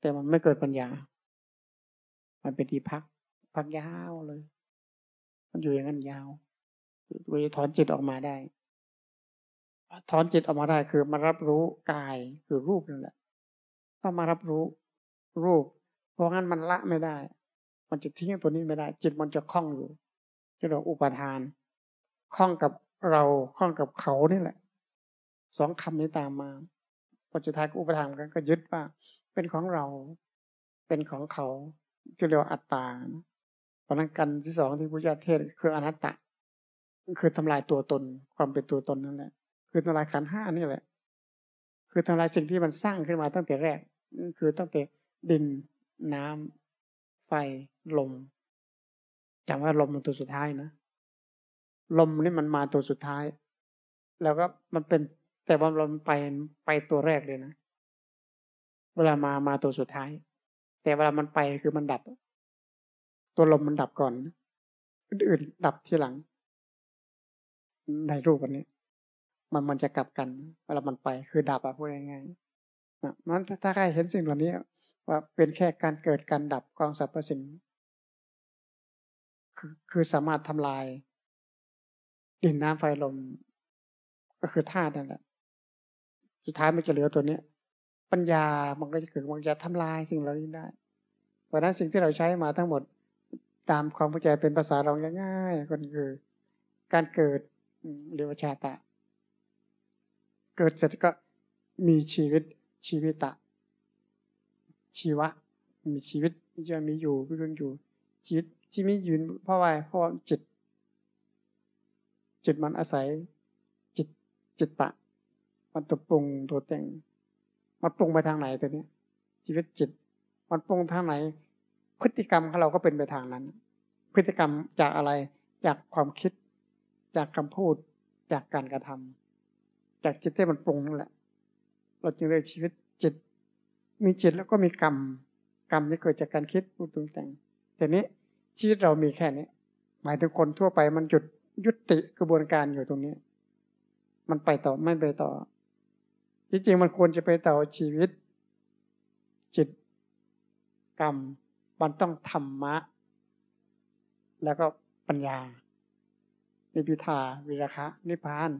แต่มันไม่เกิดปัญญา มันเป็นที่พัก พักยาวเลย มันอยู่อย่างนั้นยาวเวถอนจิตออกมาได้ ถอนจิตออกมาได้คือมารับรู้กายคือรูปนั่นแหละต้องมารับรู้รูป เพราะงั้นมันละไม่ได้ มันจะทิ้งตัวนี้ไม่ได้ จิตมันจะคล้องอยู่ที่เราอุปทานคล้องกับเราคล้องกับเขานี่แหละสองคำนี้ตามมาปัจจุบันอุปทานกันก็ยึดว่า เป็นของเรา เป็นของเขาจะเรียกอัตตา เพราะนั้นกันที่สองที่พุทธเจ้าเทศคืออนัตตาคือทำลายตัวตนความเป็นตัวตนนั่นแหละ คือทำลายขันห้านี่แหละ คือทำลายสิ่งที่มันสร้างขึ้นมาตั้งแต่แรก คือตั้งแต่ดินน้ำไฟลมจำว่าลมมันตัวสุดท้ายนะลมนี่มันมาตัวสุดท้าย แล้วก็มันเป็นแต่ว่าลมไปไปตัวแรกเลยนะ เวลามามาตัวสุดท้าย แต่เวลามันไปคือมันดับ ตัวลมมันดับก่อนอื่นๆดับทีหลัง ในรูปอันนี้ มันมันจะกลับกันเวลามันไปคือดับอะพูดง่ายๆมันถ้าใครเห็นสิ่งเหล่านี้ ว่าเป็นแค่การเกิดการดับกองสรรพสิ่งคือคือสามารถทำลาย ดินน้ำไฟลม ก็คือธาตุนั่นแหละ สุดท้ายมันจะเหลือตัวเนี้ย ปัญญามันก็จะเกิดมันจะทำลายสิ่งเหล่านี้ได้ เพราะนั้นสิ่งที่เราใช้มาทั้งหมด ตามความเข้าใจเป็นภาษาเราง่ายๆก็คือการเกิดเรียกว่าชาตะ เกิดเสร็จก็มีชีวิตชีวิตะ ชีวะ มีชีวิตจะมีอยู่เพื่องอยู่ชีวิตที่มีอยู่เพราะว่าเพราะจิต จิตมันอาศัย จิตจิตตะ มันตัวปรุงตัวแต่งมันปรุงไปทางไหนตัวนี้ชีวิตจิต มันปรุงทางไหน พฤติกรรมของเราก็เป็นไปทางนั้น พฤติกรรมจากอะไรจากความคิด จากคำพูด จากการกระทำจากจิตที่มันปรุงนั่นแหละ เราจึงเรียกชีวิตจิต มีจิตแล้วก็มีกรรม กรรมที่เกิดจากการคิดพูดปรุงแต่งแต่นี้ชีวิตเรามีแค่นี้ หมายถึงคนทั่วไปมันหยุดยุติกระบวนการอยู่ตรงนี้ มันไปต่อไม่ไปต่อ จริงๆมันควรจะไปต่อชีวิต จิต กรรม มันต้องธรรมะ แล้วก็ปัญญา นิพิทา วิราคะ นิพพาน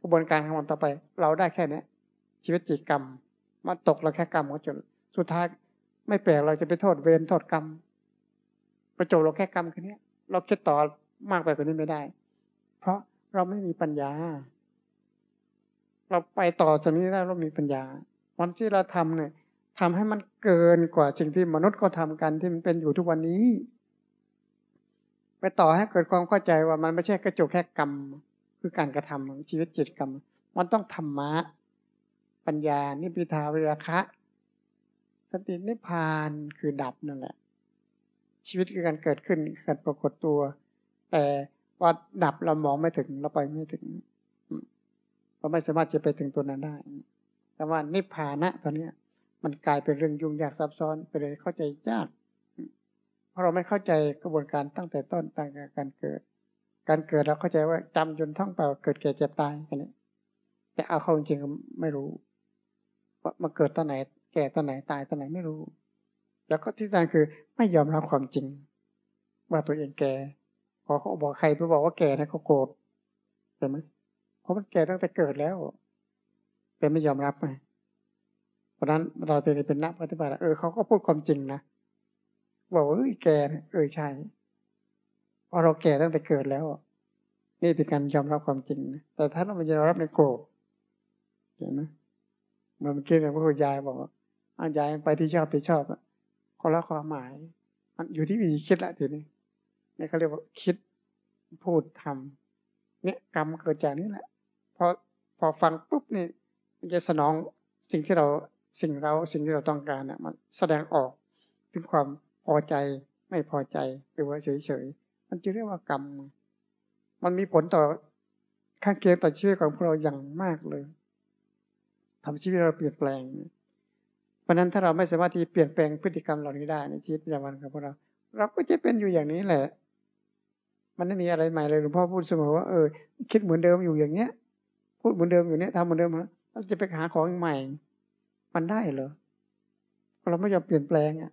กระบวนการของมันต่อไป เราได้แค่นี้ชีวิตจิตกรรม มาตกเราแค่กรรมก็จนสุดท้ายไม่แปลกเราจะไปโทษเวรโทษกรรมประจบเราแค่กรรมแค่นี้เราคิดต่อมากไปกว่านี้ไม่ได้ เพราะเราไม่มีปัญญา เราไปต่อจากนี้ได้เรามีปัญญา วันที่เราทำเนี่ย ทำให้มันเกินกว่าสิ่งที่มนุษย์ก็ทำกันที่มันเป็นอยู่ทุกวันนี้ ไปต่อให้เกิดความเข้าใจว่ามันไม่ใช่กระจกแค่กรรม คือการกระทำของชีวิตจิตกรรม มันต้องธรรมะ ปัญญา นิพิทาวิราคะ สตินิพพานคือดับนั่นแหละ ชีวิตคือการเกิดขึ้นการปรากฏตัว แต่ว่าดับเรามองไม่ถึงเราไปไม่ถึงเราไม่สามารถจะไปถึงตัวนั้นได้ แต่ว่านิพพานะตอนเนี้ย มันกลายเป็นเรื่องยุ่งยากซับซ้อนไปเลยเข้าใจยาก เพราะเราไม่เข้าใจกระบวนการตั้งแต่ต้นตั้งแต่การเกิด การเกิดเราเข้าใจว่าจำจนท่องเปล่าเกิดแก่เจ็บตายแค่นี้แต่เอาเข้าจริงๆไม่รู้ว่ามาเกิดตอนไหน แก่ตอนไหนตายตอนไหนไม่รู้ แล้วก็ที่สำคัญคือไม่ยอมรับความจริง ว่าตัวเองแก่พอเขาบอกใครไปบอกว่าแก่นะเขาโกรธเห็นไหมเพราะมันแก่ตั้งแต่เกิดแล้ว แต่ไม่ยอมรับไง เพราะนั้นเราจะเป็นนักปฏิบัติเออเขาก็พูดความจริงนะบอกว่าเอ้ยแกเออใช่เพราะเราแก่ตั้งแต่เกิดแล้ว นี่เป็นการยอมรับความจริงนะแต่ถ้าเราไม่ยอมรับในโกรธเห็นไหมเมื่อกี้เนี่ยพระคุณยายบอกว่าอายายไปที่ชอบที่ชอบอะคนละความหมาย มันอยู่ที่วิธีคิดละทีนี้นี่เขาเรียกว่าคิดพูดทำเนี่ยกรรมเกิดจากนี้แหละพอพอฟังปุ๊บนี่มันจะสนองสิ่งที่เรา สิ่งเราสิ่งที่เราต้องการเนี่ยมันแสดงออกถึงความพอใจไม่พอใจหรือว่าเฉยๆมันจะเรียกว่ากรรม มันมีผลต่อข้างเคียงต่อชีวิตของพวกเราอย่างมากเลยทำชีวิตเราเปลี่ยนแปลง เพราะนั้นถ้าเราไม่สามารถที่เปลี่ยนแปลงพฤติกรรมเหล่านี้ได้ในชีวิตประจำวันของพวกเรา เราก็จะเป็นอยู่อย่างนี้แหละ มันไม่มีอะไรใหม่เลยหลวงพ่อพูดเสมอว่าเออคิดเหมือนเดิมอยู่อย่างเนี้ย พูดเหมือนเดิมอยู่เนี้ยทำเหมือนเดิมเราจะไปหาของใหม่ มันได้เหรอเราไม่ยอมเปลี่ยนแปลงอะ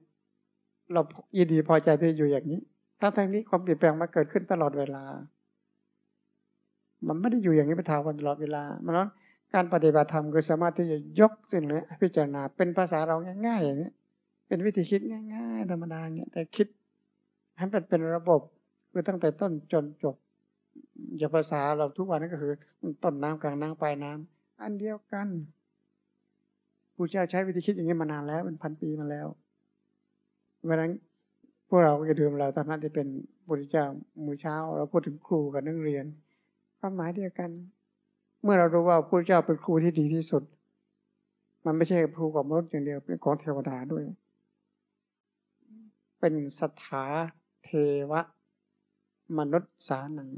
เรายินดีพอใจที่อยู่อย่างนี้ถ้าทางนี้ความเปลี่ยนแปลงมันเกิดขึ้นตลอดเวลา มันไม่ได้อยู่อย่างนี้ไปทาวันตลอดเวลามันนั้นการปฏิบัติธรรมคือสามารถที่จะยกสิ่งนี้พิจารณาเป็นภาษาเราง่าย ๆ อย่างนี้เป็นวิธีคิดง่าย ๆ ธรรมดาเงี้ยแต่คิดให้มันเป็นระบบคือตั้งแต่ต้นจนจบอย่าภาษาเราทุกวันนี้ก็คือ ต้นน้ำกลางน้ำปลายน้ำอันเดียวกัน ผู้เจ้าใช้วิธีคิดอย่างนี้มานานแล้วเป็นพันปีมาแล้วเพราะนั้นพวกเราก็จะดื่มเราตอนนั้นที่เป็นบุตรเจ้ามือเช้า เราพูดถึงครูกับนักเรียนความหมายเดียวกัน เมื่อเรารู้ว่าพระเจ้าเป็นครูที่ดีที่สุด มันไม่ใช่ครูกับมนุษย์อย่างเดียวเป็นของเทวดาด้วย เป็นสถาเทวะ มนุษย์สานัง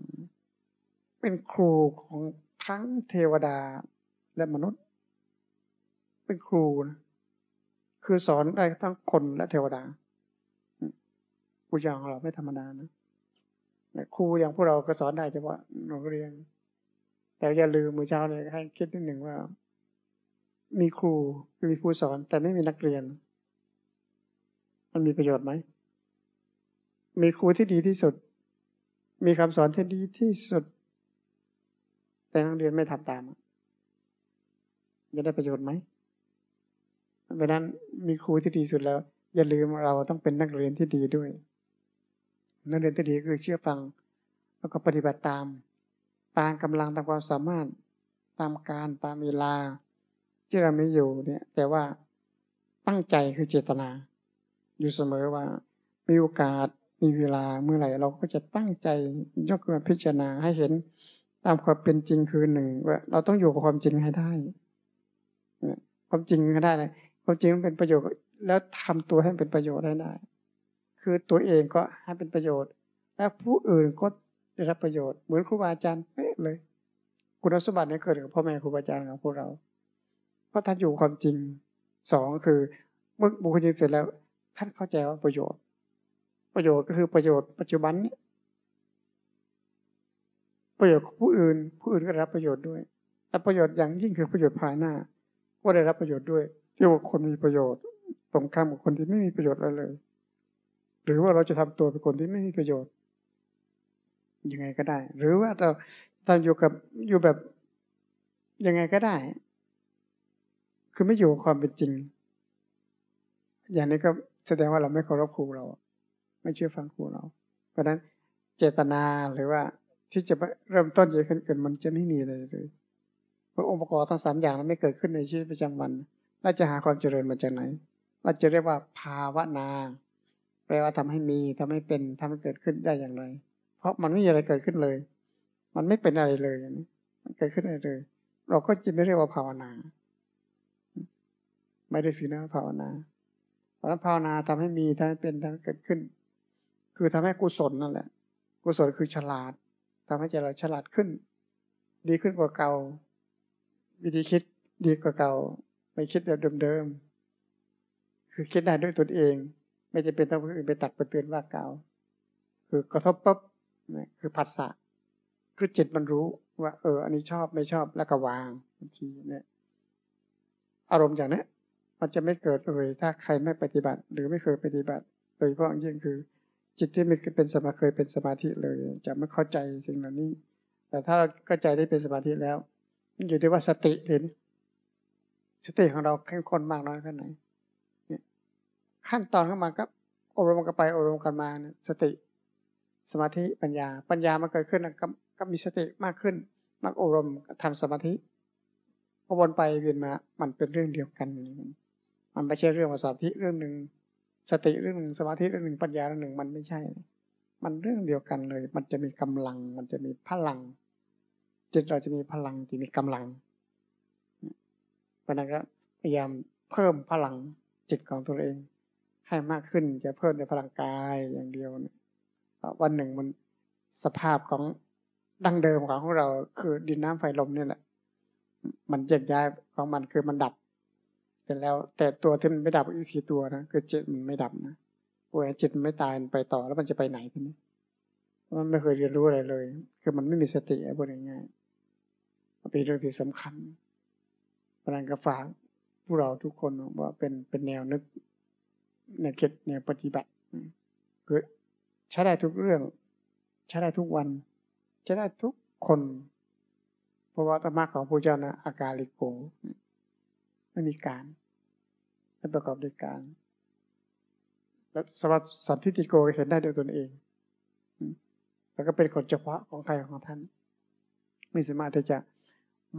เป็นครูของทั้งเทวดาและมนุษย์ เป็นครูนะคือสอนได้ทั้งคนและเทวดาครูอย่างเราไม่ธรรมดานะครูอย่างพวกเราก็สอนได้เฉพาะโรงเรียน แต่อย่าลืมมือเช้าเลยให้คิดนิดหนึ่งว่า มีครูมีครูสอน แต่ไม่มีนักเรียน มันมีประโยชน์ไหม มีครูที่ดีที่สุด มีคำสอนที่ดีที่สุด แต่นักเรียนไม่ทำตามจะได้ประโยชน์ไหม เพราะนั้นมีครูที่ดีสุดแล้ว อย่าลืมเราต้องเป็นนักเรียนที่ดีด้วย นักเรียนที่ดีคือเชื่อฟัง แล้วก็ปฏิบัติตาม ตามกำลังตามความสามารถ ตามการตามเวลา ที่เราไม่อยู่เนี่ย แต่ว่าตั้งใจคือเจตนา อยู่เสมอว่ามีโอกาสมีเวลาเมื่อไหร่เราก็จะตั้งใจยกมาพิจารณาให้เห็นตามความเป็นจริงคือหนึ่งว่าเราต้องอยู่กับความจริงให้ได้ความจริงให้ได้เลย ความจริงมันเป็นประโยชน์แล้วทำตัวให้เป็นประโยชน์ได้ได้คือตัวเองก็ให้เป็นประโยชน์ และผู้อื่นก็ได้รับประโยชน์เหมือนครูบาอาจารย์เป๊ะเลย คุณสมบัตินี้เกิดกับพ่อแม่ครูบาอาจารย์ของพวกเรา เพราะท่านอยู่ความจริงสองคือเมื่อบุคคลจริงเสร็จแล้ว ท่านเข้าใจว่าประโยชน์ ประโยชน์ก็คือประโยชน์ปัจจุบันนี้ประโยชน์ของผู้อื่น ผู้อื่นก็ได้รับประโยชน์ด้วย แต่ประโยชน์อย่างยิ่งคือประโยชน์ภายหน้า ก็ได้รับประโยชน์ด้วย เรียกว่าคนมีประโยชน์ ตรงข้ามกับคนที่ไม่มีประโยชน์อะไรเลย หรือว่าเราจะทำตัวเป็นคนที่ไม่มีประโยชน์ยังไงก็ได้ หรือว่าเราตอนอยู่กับอยู่แบบยังไงก็ได้ คือไม่อยู่กับความเป็นจริง อย่างนี้ก็แสดงว่าเราไม่เคารพครูเรา ไม่เชื่อฟังครูเรา เพราะฉะนั้นเจตนาหรือว่าที่จะเริ่มต้นจะขึ้นเกิดมันจะไม่มีเลยเลยเพราะองค์ประกอบทั้งสามอย่างนั้นไม่เกิดขึ้นในชีวิตประจำวัน เราจะหาความเจริญมาจากไหน เราจะเรียกว่าภาวนาแปลว่าทำให้มีทำให้เป็นทำให้เกิดขึ้นได้อย่างไร เพราะมันไม่มีอะไรเกิดขึ้นเลย มันไม่เป็นอะไรเลยอย่างนี้มันเกิดขึ้นอะไรเลย เราก็จะไม่เรียกว่าภาวนา ไม่ได้สินะภาวนาเพราะฉะนั้นภาวนาทำให้มีทำให้เป็นทำให้เกิดขึ้น คือทำให้กุศลนั่นแหละ กุศลคือฉลาดทำให้ใจเราฉลาดขึ้น ดีขึ้นกว่าเก่า วิธีคิดดีกว่าเก่า ไม่คิดแบบเดิมๆคือคิดได้ด้วยตนเอง ไม่จะเป็นต้องคนอื่นไปตักไปเตือนว่าเก่าคือกระทบปุ๊บนี่คือผัสสะคือจิตมันรู้ว่า เออ อันนี้ชอบไม่ชอบแล้วก็วางบางทีเนี่ยอารมณ์อย่างนี้มันจะไม่เกิดเลยถ้าใครไม่ปฏิบัติ หรือไม่เคยปฏิบัติ โดยเฉพาะยิ่งคือ จิตที่ไม่เป็นสมาเคยเป็นสมาธิเลย จะไม่เข้าใจสิ่งเหล่านี้ แต่ถ้าเราเข้าใจได้เป็นสมาธิแล้วมันอยู่ที่ว่าสติเห็น สติของเราเข้มข้นมากน้อยแค่ไหนขั้นตอนเข้ามาก็อบรมกันไปอบรมกันมาเนี่ยสติสมาธิปัญญา ปัญญามันเกิดขึ้นก็ก็มีสติมากขึ้นมากอบรมทำสมาธิพอวนไปเวียนมา มันเป็นเรื่องเดียวกัน มันไม่ใช่เรื่องภาษาธิเรื่องหนึ่งสติเรื่องหนึ่งสมาธิเรื่องหนึ่งปัญญาเรื่องหนึ่งมันไม่ใช่ มันเรื่องเดียวกันเลย มันจะมีกำลัง มันจะมีพลัง จิตเราจะมีพลังจะมีกำลัง เพราะนั้นก็พยายามเพิ่มพลังจิตของตัวเอง ให้มากขึ้นจะเพิ่มในพลังกายอย่างเดียวยวันหนึ่งมันสภาพของดั้งเดิมของเรา คือดินน้ำไฟลมนี่แหละ มันแยกย้ายของมันคือมันดับเสร็จแล้ว แต่ตัวที่มันไม่ดับอีกสี่ตัวนะคือจิตมันไม่ดับนะโอ้ยจิตมันไม่ตายมันไปต่อแล้วมันจะไปไหนทีนี้มันไม่เคยเรียนรู้อะไรเลย คือมันไม่มีสติอะไรง่ายๆเป็นเรื่องที่สำคัญ พนันกระฝากผู้เราทุกคนว่าเป็นเป็นแนวนึกในวเกตแนวปฏิบัติคือใช้ได้ทุกเรื่อง ใช้ได้ทุกวัน ใช้ได้ทุกคน เพราะว่าธรรมะของพระเจ้านะอาการลิโกไม่มีการไม่ประกอบด้วยการและสวัสดิ์สันทิติโกเห็นได้ด้วยตนเอง แล้วก็เป็นคนเฉพาะของใครของท่าน ไม่สามารถที่จะ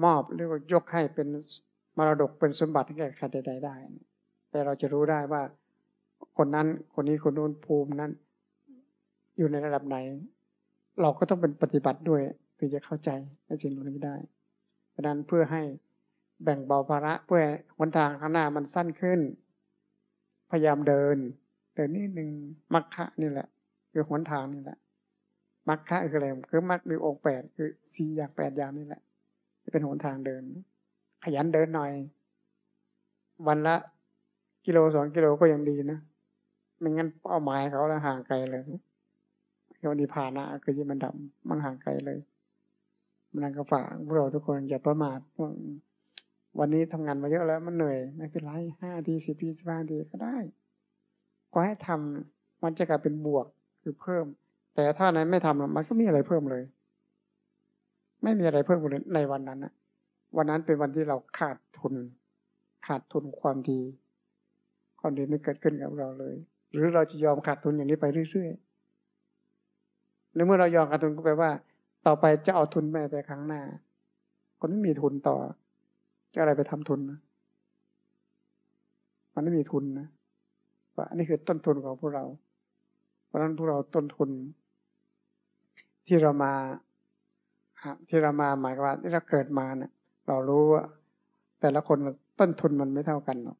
มอบหรือว่ายกให้เป็น มรดกเป็นสมบัติให้แก่ใครใดๆได้ แต่เราจะรู้ได้ว่า คนนั้นคนนี้คนนู้นภูมินั้น อยู่ในระดับไหน เราก็ต้องเป็นปฏิบัติด้วยถึงจะเข้าใจในสิ่งเหล่านี้ได้เพราะนั้นเพื่อให้แบ่งเบาภาระเพื่อหนทางข้างหน้ามันสั้นขึ้น พยายามเดินเดินนิดหนึ่งมัคคะนี่แหละ คือหนทางนี่แหละมัคคะคืออะไรคือมัคมีองค์แปดคือสี่อย่างแปดอย่างนี่แหละจะเป็นหนทางเดิน ขยันเดินหน่อย วันละกิโลสองกิโลก็ยังดีนะไม่งั้นเป้าหมายเขาแล้วห่างไกลเลยวันนี้ผ่านะคือที่มันดำมันห่างไกลเลยมันก็ฝากพวกเราทุกคนอย่าประมาทวันนี้ทำงานมาเยอะแล้วมันเหนื่อยไม่เป็นไรห้าทีสิบทีสิบห้าทีก็ได้ก็ให้ทำมันจะกลายเป็นบวกคือเพิ่ม แต่ถ้านั้นไม่ทำมันก็มีอะไรเพิ่มเลย ไม่มีอะไรเพิ่มเลยในวันนั้นนะ วันนั้นเป็นวันที่เราขาดทุน ขาดทุนความดี ความดีไม่เกิดขึ้นกับเราเลย หรือเราจะยอมขาดทุนอย่างนี้ไปเรื่อยๆในเมื่อเรายอมขาดทุนก็แปลว่า ต่อไปจะเอาทุนไปไปครั้งหน้า คนไม่มีทุนต่อ จะอะไรไปทำทุนนะมันไม่มีทุนนะว่าอันนี้คือต้นทุนของพวกเรา เพราะนั้นพวกเราต้นทุน ที่เรามาที่เรามาหมายว่าที่เราเกิดมาเนี่ย เรารู้ว่า แต่ละคนต้นทุนมันไม่เท่ากันหรอก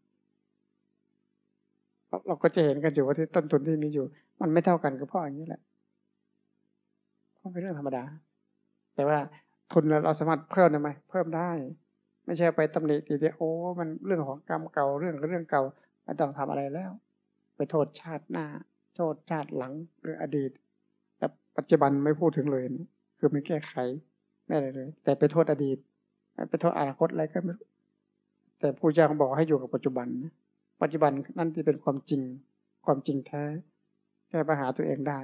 เราก็จะเห็นกันอยู่ว่าที่ต้นทุนที่มีอยู่ มันไม่เท่ากันก็เพราะอย่างนี้แหละก็เป็นเรื่องธรรมดา แต่ว่าทุนเราสามารถเพิ่มได้ไหมเพิ่มได้ ไม่ใช่ไปตำหนิตีเดียโอ้มันเรื่องของกรรมเก่าเรื่องเรื่องเก่าไม่ต้องทำอะไรแล้ว ไปโทษชาติหน้า โทษชาติหลังหรืออดีต แต่ปัจจุบันไม่พูดถึงเลย คือไม่แก้ไขไม่อะไรเลย แต่ไปโทษอดีต ไปโทษอนาคตอะไรก็ไม่รู้แต่ผู้จ้างบอกให้อยู่กับปัจจุบันนะปัจจุบันนั่นที่เป็นความจริง ความจริงแท้แก้ปัญหาตัวเองได้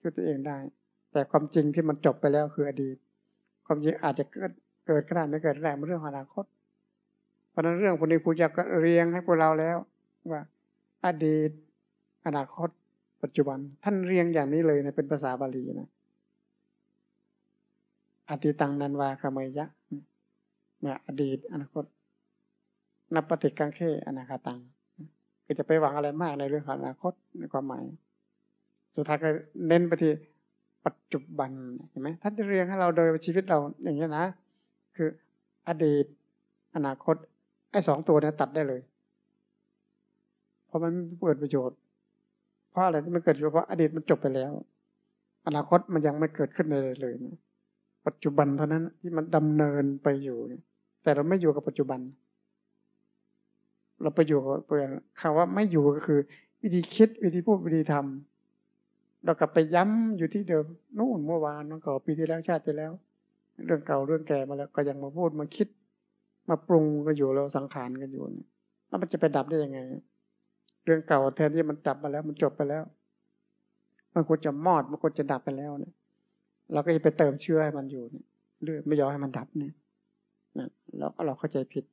ช่วยตัวเองได้ แต่ความจริงที่มันจบไปแล้วคืออดีต ความจริงอาจจะเกิดเกิดก็ได้ไม่เกิดก็ได้มันเรื่องอนาคต เพราะนั้นเรื่องพวกนี้ครูจะก็เรียงให้พวกเราแล้ว ว่า อดีต อนาคต ปัจจุบัน ท่านเรียงอย่างนี้เลยนะเป็นภาษาบาลีนะอดีตังนันวาคามยะ เนี่ยอดีตอนาคตนับปฏิกังเขอนาคตังก็จะไปหวังอะไรมากในเรื่องของอนาคตในความหมาย สุดท้ายก็เน้นไปที่ปัจจุบันเห็นไหมท่านจะเรียงให้เราโดยชีวิตเราอย่างนี้นะ คืออดีตอนาคตไอ้สองตัวเนี้ตัดได้เลย เพราะมันไม่เกิดประโยชน์ เพราะอะไรที่มันเกิดเพราะอดีตมันจบไปแล้ว อนาคตมันยังไม่เกิดขึ้นเลยเลยนะ ปัจจุบันเท่านั้นที่มันดำเนินไปอยู่แต่เราไม่อยู่กับปัจจุบัน เราไปอยู่กับเปลี่ยนคำว่าไม่อยู่ก็คือ วิธีคิดวิธีพูดวิธีทำเรากลับไปย้ำอยู่ที่เดิมนู่นเมื่อวานนั่นก็ปีที่แล้วชาติที่แล้ว เรื่องเก่าเรื่องแก่มาแล้วก็ยังมาพูดมาคิด มาปรุงกันอยู่เราสังขารกันอยู่แล้วมันจะไปดับได้ยังไง เรื่องเก่าแทนที่มันดับมาแล้ว มันจบไปแล้ว มันควรจะมอดมันควรจะดับไปแล้วเนี่ย เราก็จะไปเติมเชื้อให้มันอยู่เนี่ยเรื่อยไม่ยอมให้มันดับเนี่ยนะแล้วก็เราเข้าใจผิด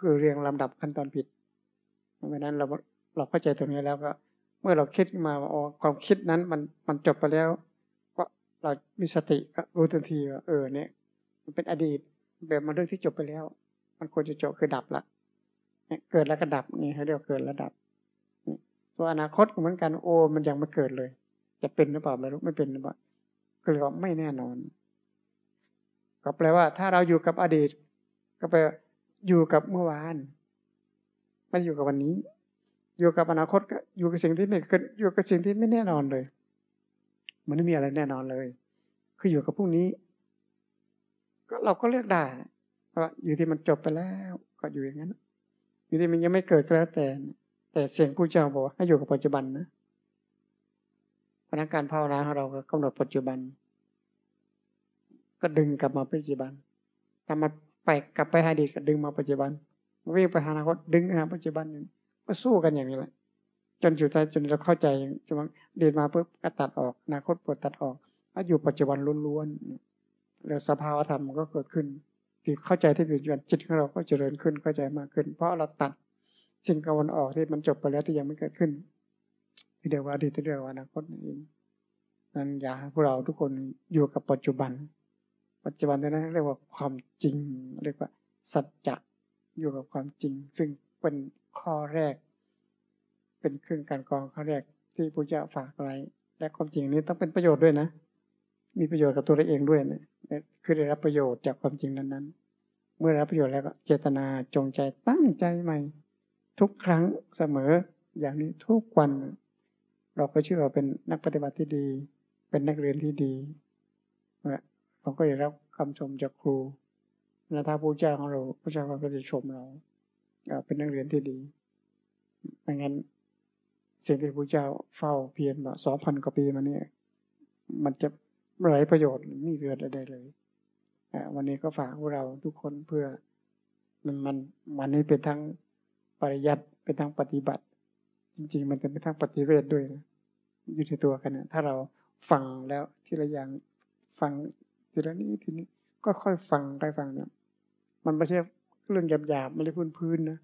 คือเรียงลำดับขั้นตอนผิดเพราะฉะนั้นเราเราเข้าใจตรงนี้แล้วก็ เมื่อเราคิดมาว่าอ๋อความคิดนั้นมันมันจบไปแล้วก็เรามีสติก็รู้ทันทีว่าเออเนี่ย มันเป็นอดีตแบบมันเรื่องที่จบไปแล้ว มันควรจะจบคือดับละเนี่ยเกิดแล้วก็ดับนี่เขาเรียกเกิดแล้วดับตัวอนาคตเหมือนกันโอ้มันยังไม่เกิดเลย จะเป็นหรือเปล่าไม่รู้ไม่เป็นหรือเปล่า ก็เลยว่าไม่แน่นอน ก็แปลว่า ถ้าเราอยู่กับอดีต ก็แปลอยู่กับเมื่อวานไม่อยู่กับวันนี้ อยู่กับอนาคตก็อยู่กับสิ่งที่ไม่เกิดอยู่กับสิ่งที่ไม่แน่นอนเลย มันไม่มีอะไรแน่นอนเลย คืออยู่กับพรุ่งนี้ ก็เราก็เลือกได้เพราะอยู่ที่มันจบไปแล้ว ก็อยู่อย่างนั้น อยู่ที่มันยังไม่เกิดก็แล้วแต่ แต่เสียงผู้เจ้าบอกให้อยู่กับปัจจุบันนะ พนักการภาวนาของเราก็กำหนดปัจจุบัน ก็ดึงกลับมาปัจจุบันถ้ามาไปกลับไปหาอดีตก็ดึงมาปัจจุบันวิ่งไปหาอนาคตดึงหาปัจจุบันก็สู้กันอย่างนี้แหละ จนสุดท้ายจนเราเข้าใจจนเดียนมาปุ๊บก็ตัดออกอนาคตปวดตัดออกแล้วอยู่ปัจจุบันล้วนๆแล้วสภาวธรรมก็เกิดขึ้นที่เข้าใจที่ปัจจุบันจิตของเราก็เจริญขึ้นเข้าใจมากขึ้น เพราะเราตัดสิ่งกังวลออกที่มันจบไปแล้วที่ยังไม่เกิดขึ้น ที่เรียกว่าอดีตที่เรียกว่าอนาคตนั่นเองนั้นอยากให้พวกเราทุกคนอยู่กับปัจจุบัน ปัจจุบันนั้นเรียกว่าความจริง เรียกว่าสัจจะอยู่กับความจริง ซึ่งเป็นข้อแรก เป็นเครื่องการกรองข้อแรกที่พระเจ้าฝากไว้และความจริงนี้ต้องเป็นประโยชน์ด้วยนะ มีประโยชน์กับตัวเราเองด้วยนะคือได้รับประโยชน์จากความจริงนั้นๆ เมื่อรับประโยชน์แล้วก็เจตนาจงใจตั้งใจใหม่ ทุกครั้งเสมออย่างนี้ทุกวัน เราก็เชื่อว่าเป็นนักปฏิบัติที่ดี เป็นนักเรียนที่ดีเราก็ได้รับคำชมจากครูและถ้าผู้เจ้าของเราผู้เจ้าก็จะชมเราเป็นนักเรียนที่ดีไม่งั้นสิ่งที่พระเจ้าเฝ้าเพียรมาสองพันกว่าปีมาเนี่ย มันจะไร้ประโยชน์ไม่มีประโยชน์ใดเลยวันนี้ก็ฝากพวกเราทุกคนเพื่อมันมันมันนี้เป็นทั้งปริยัติเป็นทั้งปฏิบัติ จริง ๆ มันจะเป็นทั้งปฏิเวทด้วยนะ อยู่ในตัวกันนะถ้าเราฟังแล้วทีละอย่างฟังทีละนี้ทีนี้ก็ค่อยฟังค่อยฟังเนี่ยมันไม่ใช่เรื่องหยาบๆไม่ได้พื้นๆนะ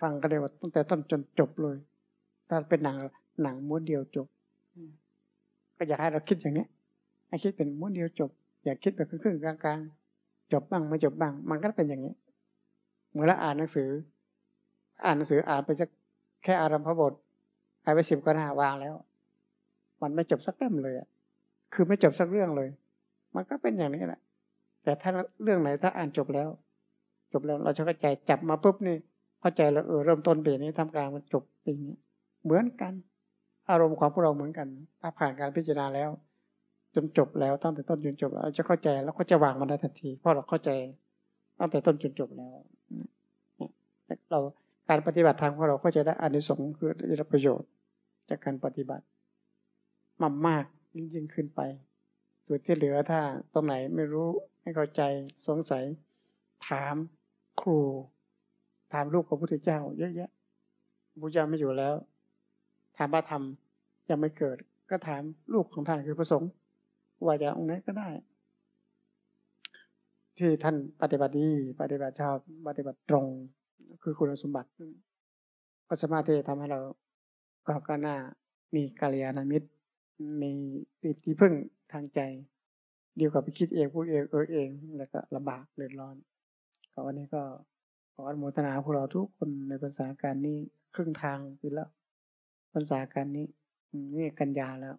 ฟังก็ได้ว่าตั้งแต่ต้นจนจบเลย ถ้าเป็นหนังหนังม้วนเดียวจบ ก็อยากให้เราคิดอย่างนี้ให้คิดเป็นม้วนเดียวจบ อยากคิดแบบครึ่งๆกลางๆจบบ้างไม่จบบ้าง มันก็เป็นอย่างนี้ เมื่อเราอ่านหนังสือ อ่านหนังสืออ่านไปสักแค่อารัมพบท หายไปสิบกหน้าวางแล้ว มันไม่จบสักเล่มเลยอะคือไม่จบสักเรื่องเลย มันก็เป็นอย่างนี้แหละ แต่ถ้าเรื่องไหนถ้าอ่านจบแล้ว จบแล้วเราจะเข้าใจจับมาปุ๊บนี่เข้าใจแล้วเออเริ่มต้นป็นอย่างนี้ทำกลางมันจบเป็นอย่างนี้เหมือนกัน อารมณ์ของพวกเราเหมือนกัน ถ้าผ่านการพิจารณาแล้ว จนจบแล้วตั้งแต่ต้นจนจบเราจะเข้าใจแล้วก็จะวางมันได้ทันทีเพราะเราเข้าใจตั้งแต่ต้นจนจบแล้วเราการปฏิบัติธรรมของเราก็จะได้อานิสงส์คือได้รับประโยชน์ จากการปฏิบัติมามากยิ่งยิ่งขึ้นไป ส่วนที่เหลือถ้าตรงไหนไม่รู้ไม่เข้าใจสงสัย ถามครู ถามลูกของพระพุทธเจ้า เยอะแยะพระพุทธเจ้าไม่อยู่แล้ว ถามพระธรรมยังไม่เกิด ก็ถามลูกของท่านคือพระสงฆ์ว่าจะองค์ไหนก็ได้ ที่ท่านปฏิบัติดีปฏิบัติชอบปฏิบัติตรง คือคุณสมบัติก็สามารถที่จะทำให้เรา ก้าวหน้ามีกาลยานามิตร มีปิติพึ่งทางใจเดียวกับไปคิดเองพูดเองเออเอง แล้วก็ลำบากเดือดร้อนก็วันนี้ก็ขออนุโมทนาพวกเราทุกคนในภาษาการนี้ครึ่งทางไปแล้วภาษาการนี้นี่กันยาแล้ว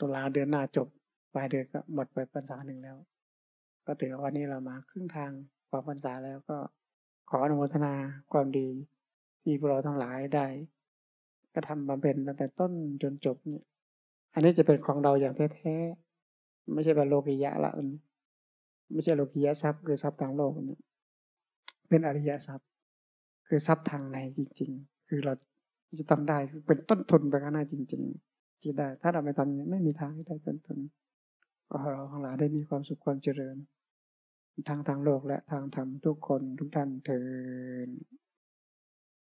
ตุลาเดือนหน้าจบปลายเดือนก็หมดไปภาษาหนึ่งแล้ว ก็ถือว่าวันนี้เรามาครึ่งทางกว่าภาษาแล้วก็ขออนุโมทนาความดีที่พวกเราทั้งหลายได้ กระทำบำเพ็ญตั้งแต่ต้นจนจบเนี่ย อันนี้จะเป็นของเราอย่างแท้ๆไม่ใช่แบบโลกิยะละอันไม่ใช่โลกิยะทรัพย์คือทรัพย์ทางโลกอันนี้เป็นอริยทรัพย์ คือทรัพย์ทางในจริง ๆ คือเราจะต้องได้คือเป็นต้นทุนไปข้างหน้าจริง ๆที่ได้ ถ้าเราไม่ทำอย่างนี้ไม่มีทางที่ได้ต้นทุนขอให้เราทั้งหลาได้มีความสุขความเจริญทางทางโลกและทางธรรมทุกคนทุกท่านเถิด